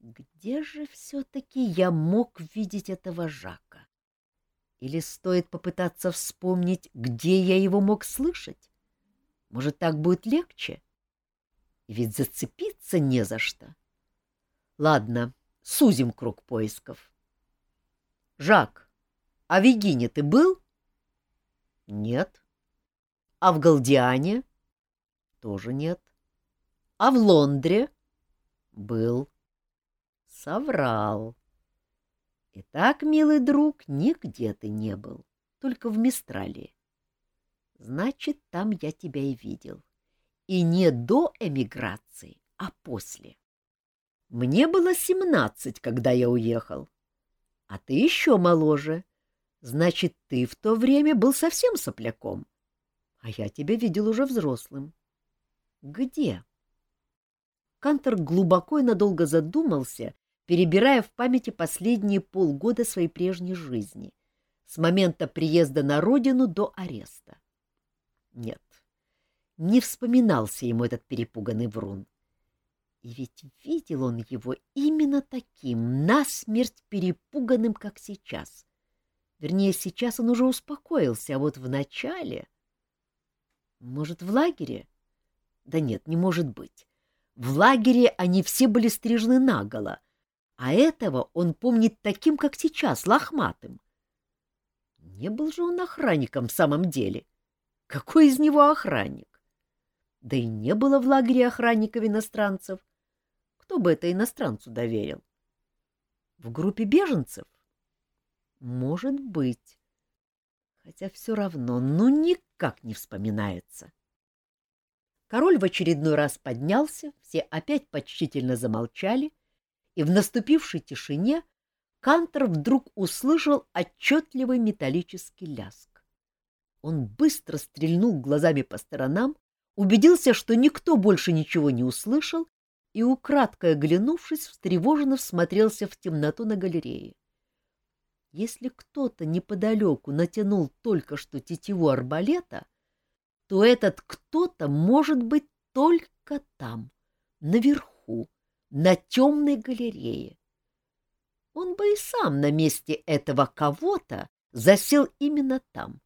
Где же все-таки я мог видеть этого Жака? Или стоит попытаться вспомнить, где я его мог слышать? Может, так будет легче? Ведь зацепиться не за что. Ладно, сузим круг поисков. Жак, а в Егине ты был? Нет. А в Галдиане? Тоже нет. А в Лондре? Был. Соврал. Итак, милый друг, нигде ты не был, только в Мистрале. Значит, там я тебя и видел. И не до эмиграции, а после. Мне было семнадцать, когда я уехал. А ты еще моложе. Значит, ты в то время был совсем сопляком. А я тебя видел уже взрослым. Где? Кантор глубоко и надолго задумался перебирая в памяти последние полгода своей прежней жизни, с момента приезда на родину до ареста. Нет, не вспоминался ему этот перепуганный врун. И ведь видел он его именно таким, насмерть перепуганным, как сейчас. Вернее, сейчас он уже успокоился, а вот в начале... Может, в лагере? Да нет, не может быть. В лагере они все были стрижены наголо, а этого он помнит таким, как сейчас, лохматым. Не был же он охранником в самом деле. Какой из него охранник? Да и не было в лагере охранников-иностранцев. Кто бы это иностранцу доверил? В группе беженцев? Может быть. Хотя все равно, ну никак не вспоминается. Король в очередной раз поднялся, все опять почтительно замолчали — и в наступившей тишине Кантор вдруг услышал отчетливый металлический ляск. Он быстро стрельнул глазами по сторонам, убедился, что никто больше ничего не услышал, и, украдкой оглянувшись, встревоженно всмотрелся в темноту на галерее. Если кто-то неподалеку натянул только что тетиву арбалета, то этот кто-то может быть только там, наверху, на темной галерее. Он бы и сам на месте этого кого-то засел именно там.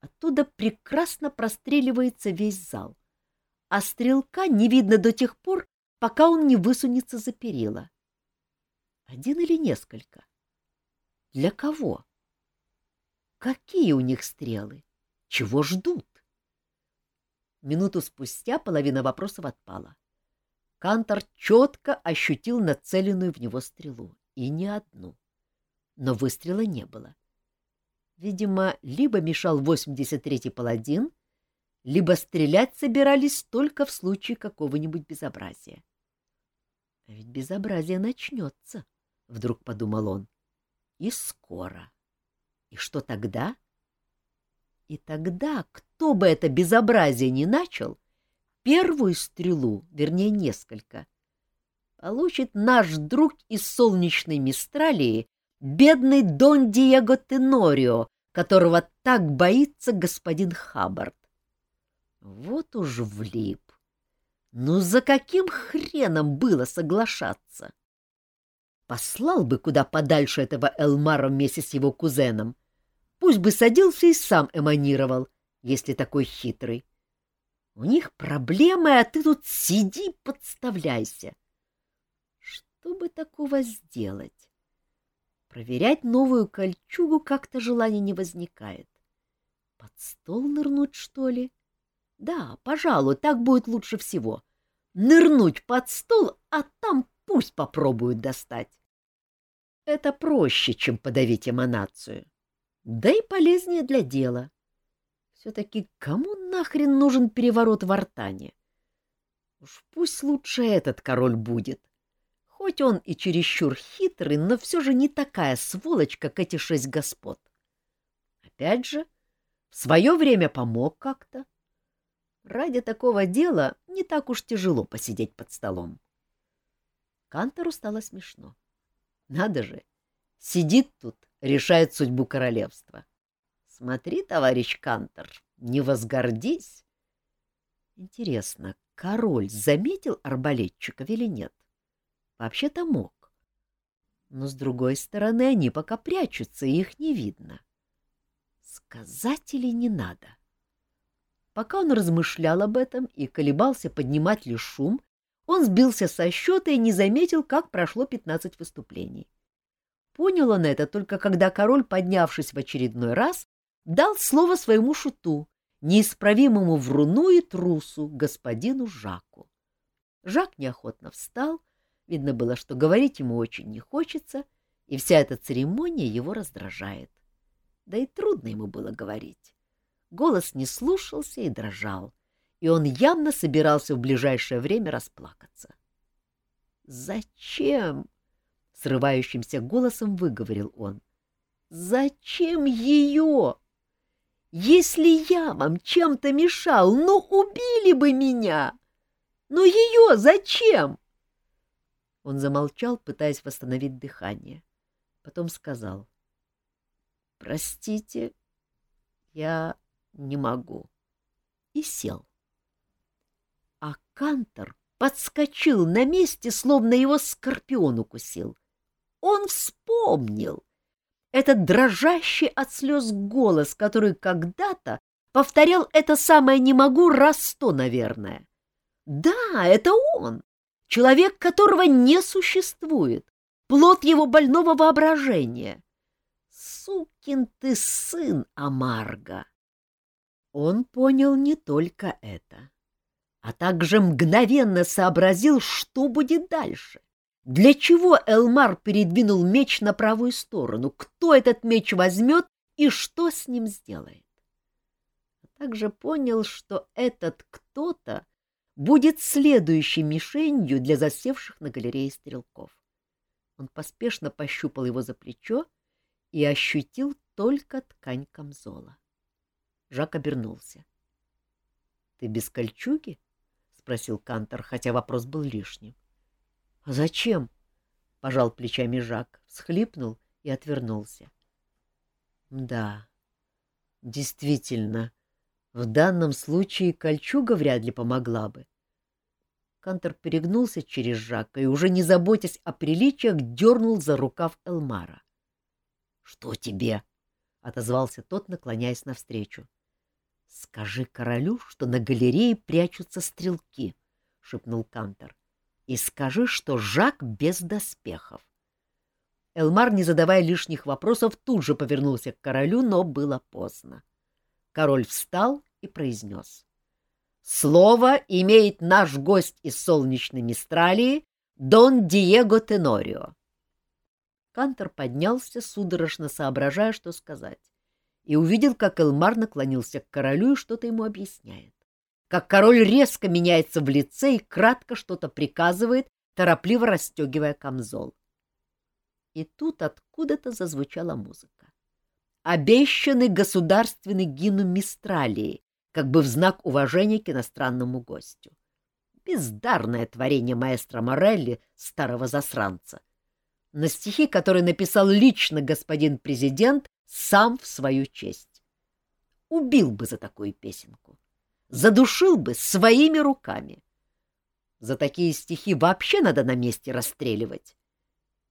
Оттуда прекрасно простреливается весь зал, а стрелка не видно до тех пор, пока он не высунется за перила. Один или несколько? Для кого? Какие у них стрелы? Чего ждут? Минуту спустя половина вопросов отпала. Кантор четко ощутил нацеленную в него стрелу, и не одну. Но выстрела не было. Видимо, либо мешал 83-й паладин, либо стрелять собирались только в случае какого-нибудь безобразия. А ведь безобразие начнется, — вдруг подумал он. И скоро. И что тогда? И тогда, кто бы это безобразие ни начал, Первую стрелу, вернее, несколько, получит наш друг из солнечной Мистралии, бедный Дон Диего Тенорио, которого так боится господин Хаббард. Вот уж влип. Ну за каким хреном было соглашаться? Послал бы куда подальше этого Элмара вместе с его кузеном. Пусть бы садился и сам эманировал, если такой хитрый. У них проблемы, а ты тут сиди, подставляйся. Что бы такого сделать? Проверять новую кольчугу как-то желания не возникает. Под стол нырнуть, что ли? Да, пожалуй, так будет лучше всего. Нырнуть под стол, а там пусть попробуют достать. Это проще, чем подавить эманацию. Да и полезнее для дела. Все-таки кому нахрен нужен переворот в Артане? Уж пусть лучше этот король будет. Хоть он и чересчур хитрый, но все же не такая сволочь, как эти шесть господ. Опять же, в свое время помог как-то. Ради такого дела не так уж тяжело посидеть под столом. Кантору стало смешно. Надо же, сидит тут, решает судьбу королевства. Смотри, товарищ Кантор, не возгордись. Интересно, король заметил арбалетчиков или нет? Вообще-то мог. Но, с другой стороны, они пока прячутся, и их не видно. Сказать или не надо? Пока он размышлял об этом и колебался, поднимать ли шум, он сбился со счета и не заметил, как прошло пятнадцать выступлений. Понял он это только когда король, поднявшись в очередной раз, дал слово своему шуту, неисправимому вруну и трусу, господину Жаку. Жак неохотно встал, видно было, что говорить ему очень не хочется, и вся эта церемония его раздражает. Да и трудно ему было говорить. Голос не слушался и дрожал, и он явно собирался в ближайшее время расплакаться. «Зачем?» — срывающимся голосом выговорил он. «Зачем ее?» Если я вам чем-то мешал, ну убили бы меня! Но ее зачем? Он замолчал, пытаясь восстановить дыхание. Потом сказал. — Простите, я не могу. И сел. А Кантор подскочил на месте, словно его скорпион укусил. Он вспомнил этот дрожащий от слез голос, который когда-то повторял это самое «не могу» раз сто, наверное. Да, это он, человек, которого не существует, плод его больного воображения. Сукин ты сын, Амарго! Он понял не только это, а также мгновенно сообразил, что будет дальше. Для чего Элмар передвинул меч на правую сторону? Кто этот меч возьмет и что с ним сделает? А также понял, что этот кто-то будет следующей мишенью для засевших на галерее стрелков. Он поспешно пощупал его за плечо и ощутил только ткань камзола. Жак обернулся. — Ты без кольчуги? — спросил Кантор, хотя вопрос был лишним. — А зачем? — пожал плечами Жак, всхлипнул и отвернулся. — Да, действительно, в данном случае кольчуга вряд ли помогла бы. Кантор перегнулся через Жака и, уже не заботясь о приличиях, дернул за рукав Элмара. — Что тебе? — отозвался тот, наклоняясь навстречу. — Скажи королю, что на галерее прячутся стрелки, — шепнул Кантор и скажи, что Жак без доспехов. Элмар, не задавая лишних вопросов, тут же повернулся к королю, но было поздно. Король встал и произнес. «Слово имеет наш гость из солнечной Мистралии, Дон Диего Тенорио». Кантор поднялся, судорожно соображая, что сказать, и увидел, как Элмар наклонился к королю и что-то ему объясняет как король резко меняется в лице и кратко что-то приказывает, торопливо расстегивая камзол. И тут откуда-то зазвучала музыка. Обещанный государственный гимн Мистралии, как бы в знак уважения к иностранному гостю. Бездарное творение маэстро Морелли, старого засранца. На стихи, которые написал лично господин президент, сам в свою честь. Убил бы за такую песенку задушил бы своими руками. За такие стихи вообще надо на месте расстреливать.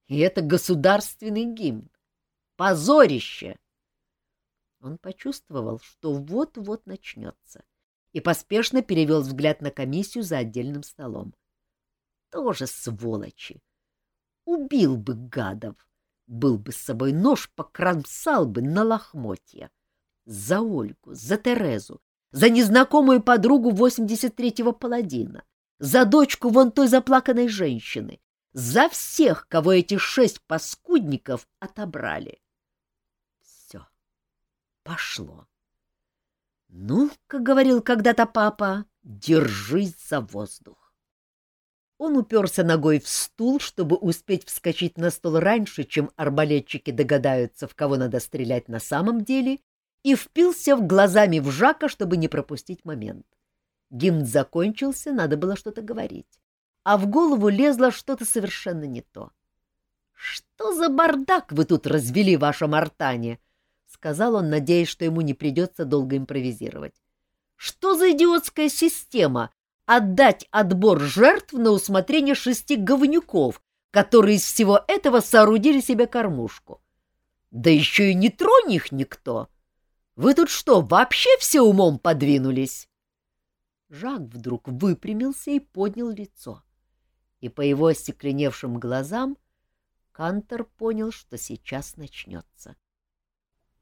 И это государственный гимн. Позорище! Он почувствовал, что вот-вот начнется, и поспешно перевел взгляд на комиссию за отдельным столом. Тоже сволочи! Убил бы гадов! Был бы с собой нож, покромсал бы на лохмотья. За Ольгу, за Терезу, за незнакомую подругу 83-го паладина, за дочку вон той заплаканной женщины, за всех, кого эти шесть паскудников отобрали. Все, пошло. Ну, как говорил когда-то папа, держись за воздух. Он уперся ногой в стул, чтобы успеть вскочить на стол раньше, чем арбалетчики догадаются, в кого надо стрелять на самом деле, и впился в глазами в Жака, чтобы не пропустить момент. Гимн закончился, надо было что-то говорить. А в голову лезло что-то совершенно не то. — Что за бардак вы тут развели в вашем артане? — сказал он, надеясь, что ему не придется долго импровизировать. — Что за идиотская система отдать отбор жертв на усмотрение шести говнюков, которые из всего этого соорудили себе кормушку? Да еще и не тронь их никто! Вы тут что, вообще все умом подвинулись? Жак вдруг выпрямился и поднял лицо. И по его остекленевшим глазам Кантор понял, что сейчас начнется.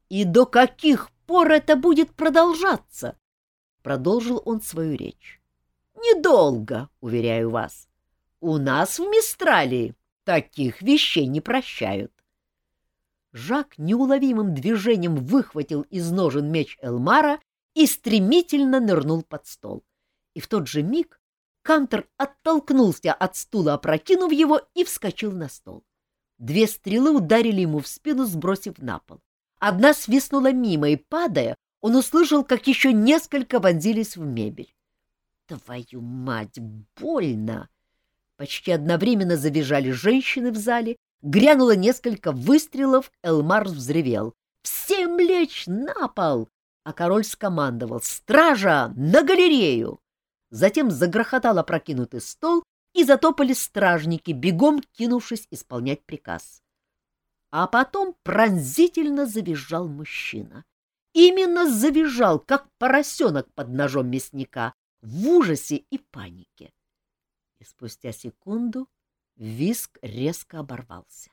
«И до каких пор это будет продолжаться?» Продолжил он свою речь. «Недолго, уверяю вас. У нас в Мистралии таких вещей не прощают». Жак неуловимым движением выхватил из ножен меч Элмара и стремительно нырнул под стол и в тот же миг Кантер оттолкнулся от стула, опрокинув его, и вскочил на стол. Две стрелы ударили ему в спину, сбросив на пол. Одна свистнула мимо, и, падая, он услышал, как еще несколько вонзились в мебель. «Твою мать, больно!» Почти одновременно завизжали женщины в зале, грянуло несколько выстрелов, Элмар взревел. «Всем лечь на пол!» А король скомандовал «Стража! На галерею!» Затем загрохотал опрокинутый стол, и затопали стражники, бегом кинувшись исполнять приказ. А потом пронзительно завизжал мужчина. Именно завизжал, как поросенок под ножом мясника, в ужасе и панике. И спустя секунду виск резко оборвался.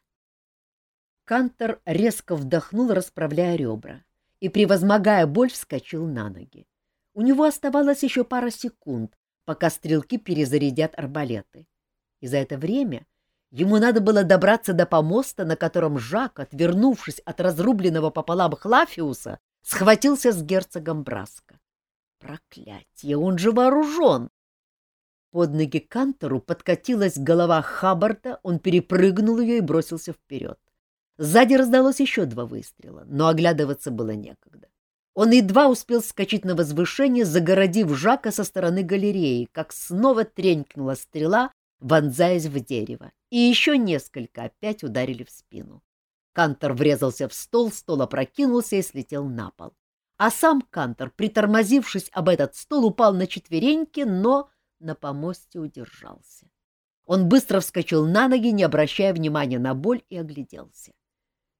Кантор резко вдохнул, расправляя ребра, и, превозмогая боль, вскочил на ноги. У него оставалось еще пара секунд, пока стрелки перезарядят арбалеты. И за это время ему надо было добраться до помоста, на котором Жак, отвернувшись от разрубленного пополам Хлафиуса, схватился с герцогом Браско. Проклятие, он же вооружен! Под ноги Кантору подкатилась голова Хаббарда, он перепрыгнул ее и бросился вперед. Сзади раздалось еще два выстрела, но оглядываться было некогда. Он едва успел скачать на возвышение, загородив Жака со стороны галереи, как снова тренькнула стрела, вонзаясь в дерево, и еще несколько опять ударили в спину. Кантор врезался в стол, стол опрокинулся и слетел на пол. А сам Кантор, притормозившись об этот стол, упал на четвереньки, но на помосте удержался. Он быстро вскочил на ноги, не обращая внимания на боль, и огляделся.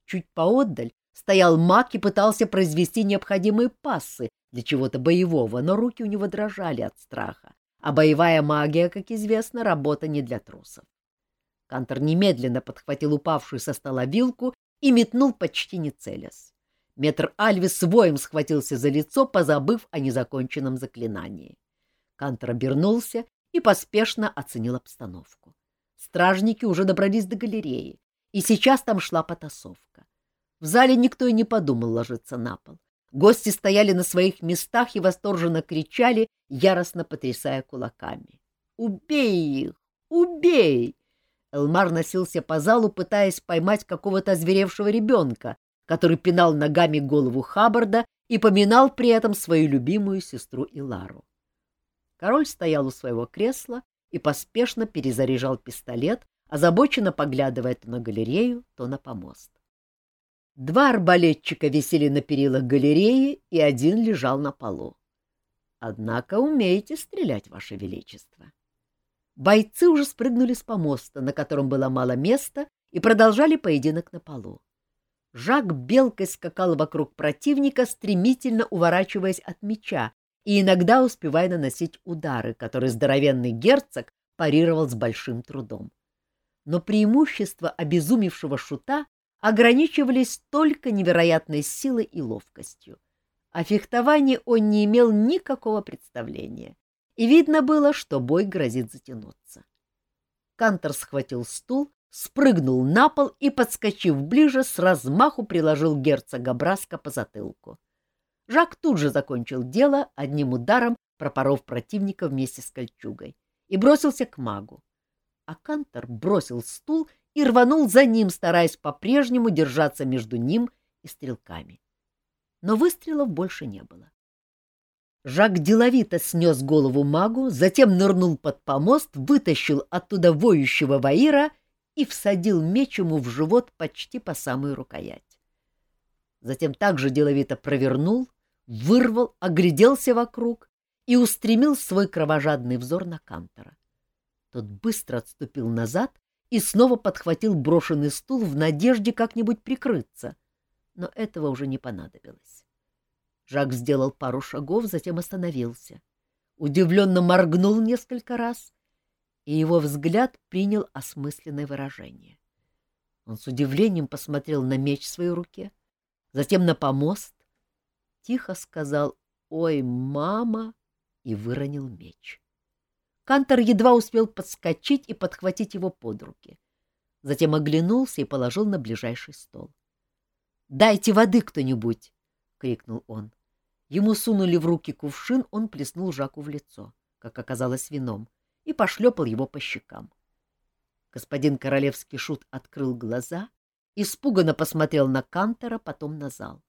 Чуть поотдаль Стоял маг и пытался произвести необходимые пассы для чего-то боевого, но руки у него дрожали от страха, а боевая магия, как известно, работа не для трусов. Кантор немедленно подхватил упавшую со стола вилку и метнул почти не целясь. Метр Альвис с воем схватился за лицо, позабыв о незаконченном заклинании. Кантор обернулся и поспешно оценил обстановку. Стражники уже добрались до галереи, и сейчас там шла потасовка. В зале никто и не подумал ложиться на пол. Гости стояли на своих местах и восторженно кричали, яростно потрясая кулаками. «Убей их! Убей!» Элмар носился по залу, пытаясь поймать какого-то озверевшего ребенка, который пинал ногами голову Хаббарда и поминал при этом свою любимую сестру Илару. Король стоял у своего кресла и поспешно перезаряжал пистолет, озабоченно поглядывая то на галерею, то на помост. Два арбалетчика висели на перилах галереи, и один лежал на полу. Однако умеете стрелять, Ваше Величество. Бойцы уже спрыгнули с помоста, на котором было мало места, и продолжали поединок на полу. Жак белкой скакал вокруг противника, стремительно уворачиваясь от меча и иногда успевая наносить удары, которые здоровенный герцог парировал с большим трудом. Но преимущество обезумевшего шута ограничивались только невероятной силой и ловкостью. О фехтовании он не имел никакого представления, и видно было, что бой грозит затянуться. Кантор схватил стул, спрыгнул на пол и, подскочив ближе, с размаху приложил герцога Браска по затылку. Жак тут же закончил дело, одним ударом пропоров противника вместе с кольчугой, и бросился к магу. А Кантор бросил стул и рванул за ним, стараясь по-прежнему держаться между ним и стрелками. Но выстрелов больше не было. Жак деловито снес голову магу, затем нырнул под помост, вытащил оттуда воющего Ваира и всадил меч ему в живот почти по самую рукоять. Затем также деловито провернул, вырвал, огляделся вокруг и устремил свой кровожадный взор на Кантора. Тот быстро отступил назад и снова подхватил брошенный стул в надежде как-нибудь прикрыться, но этого уже не понадобилось. Жак сделал пару шагов, затем остановился. Удивленно моргнул несколько раз, и его взгляд принял осмысленное выражение. Он с удивлением посмотрел на меч в своей руке, затем на помост, тихо сказал «Ой, мама!» и выронил меч. Кантор едва успел подскочить и подхватить его под руки. Затем оглянулся и положил на ближайший стол. — Дайте воды кто-нибудь! — крикнул он. Ему сунули в руки кувшин, он плеснул Жаку в лицо, как оказалось вином, и пошлепал его по щекам. Господин королевский шут открыл глаза, испуганно посмотрел на Кантера, потом на зал.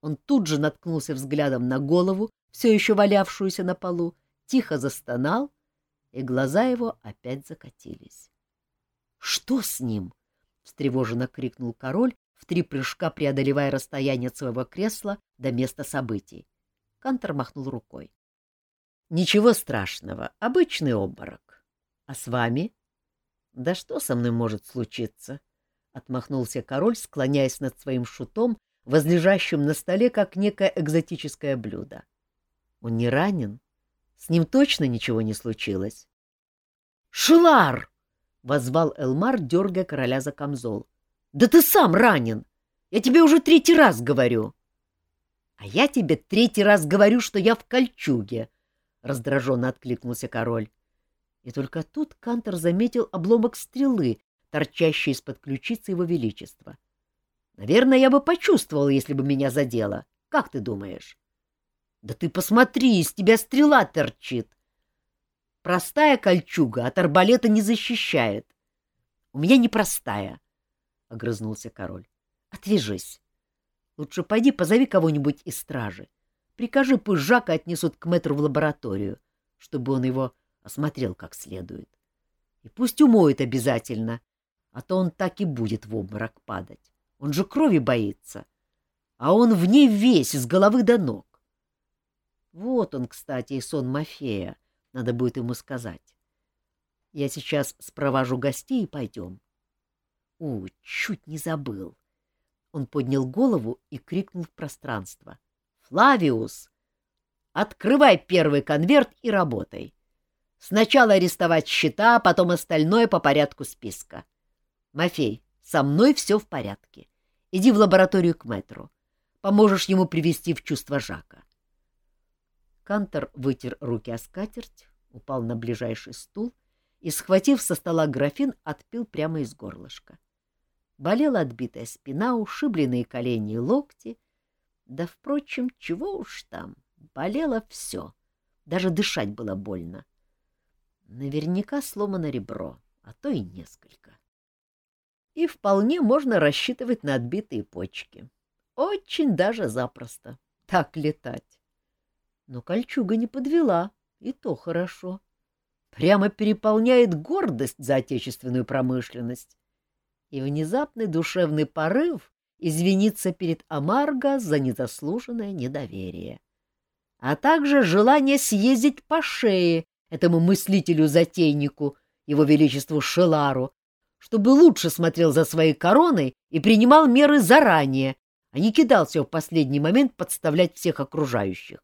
Он тут же наткнулся взглядом на голову, все еще валявшуюся на полу, тихо застонал, и глаза его опять закатились. — Что с ним? — встревоженно крикнул король, в три прыжка преодолевая расстояние от своего кресла до места событий. Кантор махнул рукой. — Ничего страшного, обычный обморок. А с вами? — Да что со мной может случиться? — отмахнулся король, склоняясь над своим шутом, возлежащим на столе, как некое экзотическое блюдо. — Он не ранен? С ним точно ничего не случилось? — Шилар! — возвал Элмар, дергая короля за камзол. — да ты сам ранен. Я тебе уже третий раз говорю. — А я тебе третий раз говорю, что я в кольчуге, — раздраженно откликнулся король. И только тут Кантор заметил обломок стрелы, торчащий из-под ключицы его величества. Наверное, я бы почувствовал, если бы меня задело. Как ты думаешь? — Да ты посмотри, из тебя стрела торчит. Простая кольчуга от арбалета не защищает. У меня непростая. — огрызнулся король. — Отвяжись. Лучше пойди позови кого-нибудь из стражи. Прикажи, пусть Жака отнесут к мэтру в лабораторию, чтобы он его осмотрел как следует. И пусть умоет обязательно, а то он так и будет в обморок падать. Он же крови боится. А он в ней весь, с головы до ног. Вот он, кстати, и сон Мафея, надо будет ему сказать. Я сейчас спровожу гостей и пойдем. У, чуть не забыл. Он поднял голову и крикнул в пространство. «Флавиус! Открывай первый конверт и работай. Сначала арестовать счета, потом остальное по порядку списка. Мафей, со мной все в порядке. Иди в лабораторию к мэтру. Поможешь ему привести в чувство Жака. Кантор вытер руки о скатерть, упал на ближайший стул и, схватив со стола графин, отпил прямо из горлышка. Болела отбитая спина, ушибленные колени и локти. Да, впрочем, чего уж там, болело все. Даже дышать было больно. Наверняка сломано ребро, а то и несколько. И вполне можно рассчитывать на отбитые почки. Очень даже запросто так летать. Но кольчуга не подвела, и то хорошо. Прямо переполняет гордость за отечественную промышленность и внезапный душевный порыв извиниться перед Амарго за незаслуженное недоверие, а также желание съездить по шее этому мыслителю-затейнику, его величеству Шелару, чтобы лучше смотрел за своей короной и принимал меры заранее, а не кидался в последний момент подставлять всех окружающих.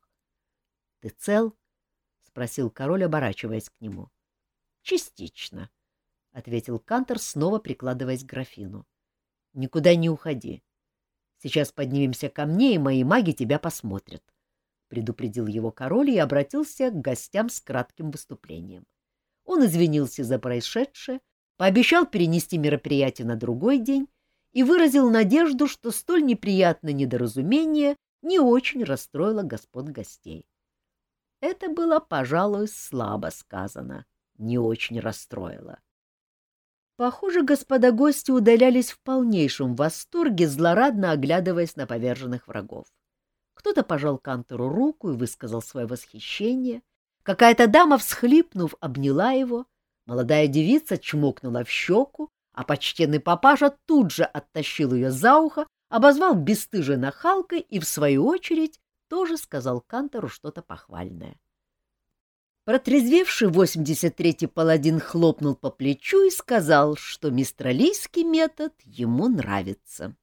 — Ты цел? — спросил король, оборачиваясь к нему. — Частично, — ответил Кантор, снова прикладываясь к графину. — Никуда не уходи. Сейчас поднимемся ко мне, и мои маги тебя посмотрят, — предупредил его король и обратился к гостям с кратким выступлением. Он извинился за происшедшее, пообещал перенести мероприятие на другой день и выразил надежду, что столь неприятное недоразумение не очень расстроила господ гостей. Это было, пожалуй, слабо сказано, не очень расстроило. Похоже, господа гости удалялись в полнейшем восторге, злорадно оглядываясь на поверженных врагов. Кто-то пожал Кантору руку и высказал свое восхищение. Какая-то дама, всхлипнув, обняла его. Молодая девица чмокнула в щеку, а почтенный папаша тут же оттащил ее за ухо, обозвал бесстыжей нахалкой и, в свою очередь, тоже сказал Кантору что-то похвальное. Протрезвевший 83-й паладин хлопнул по плечу и сказал, что мистралийский метод ему нравится.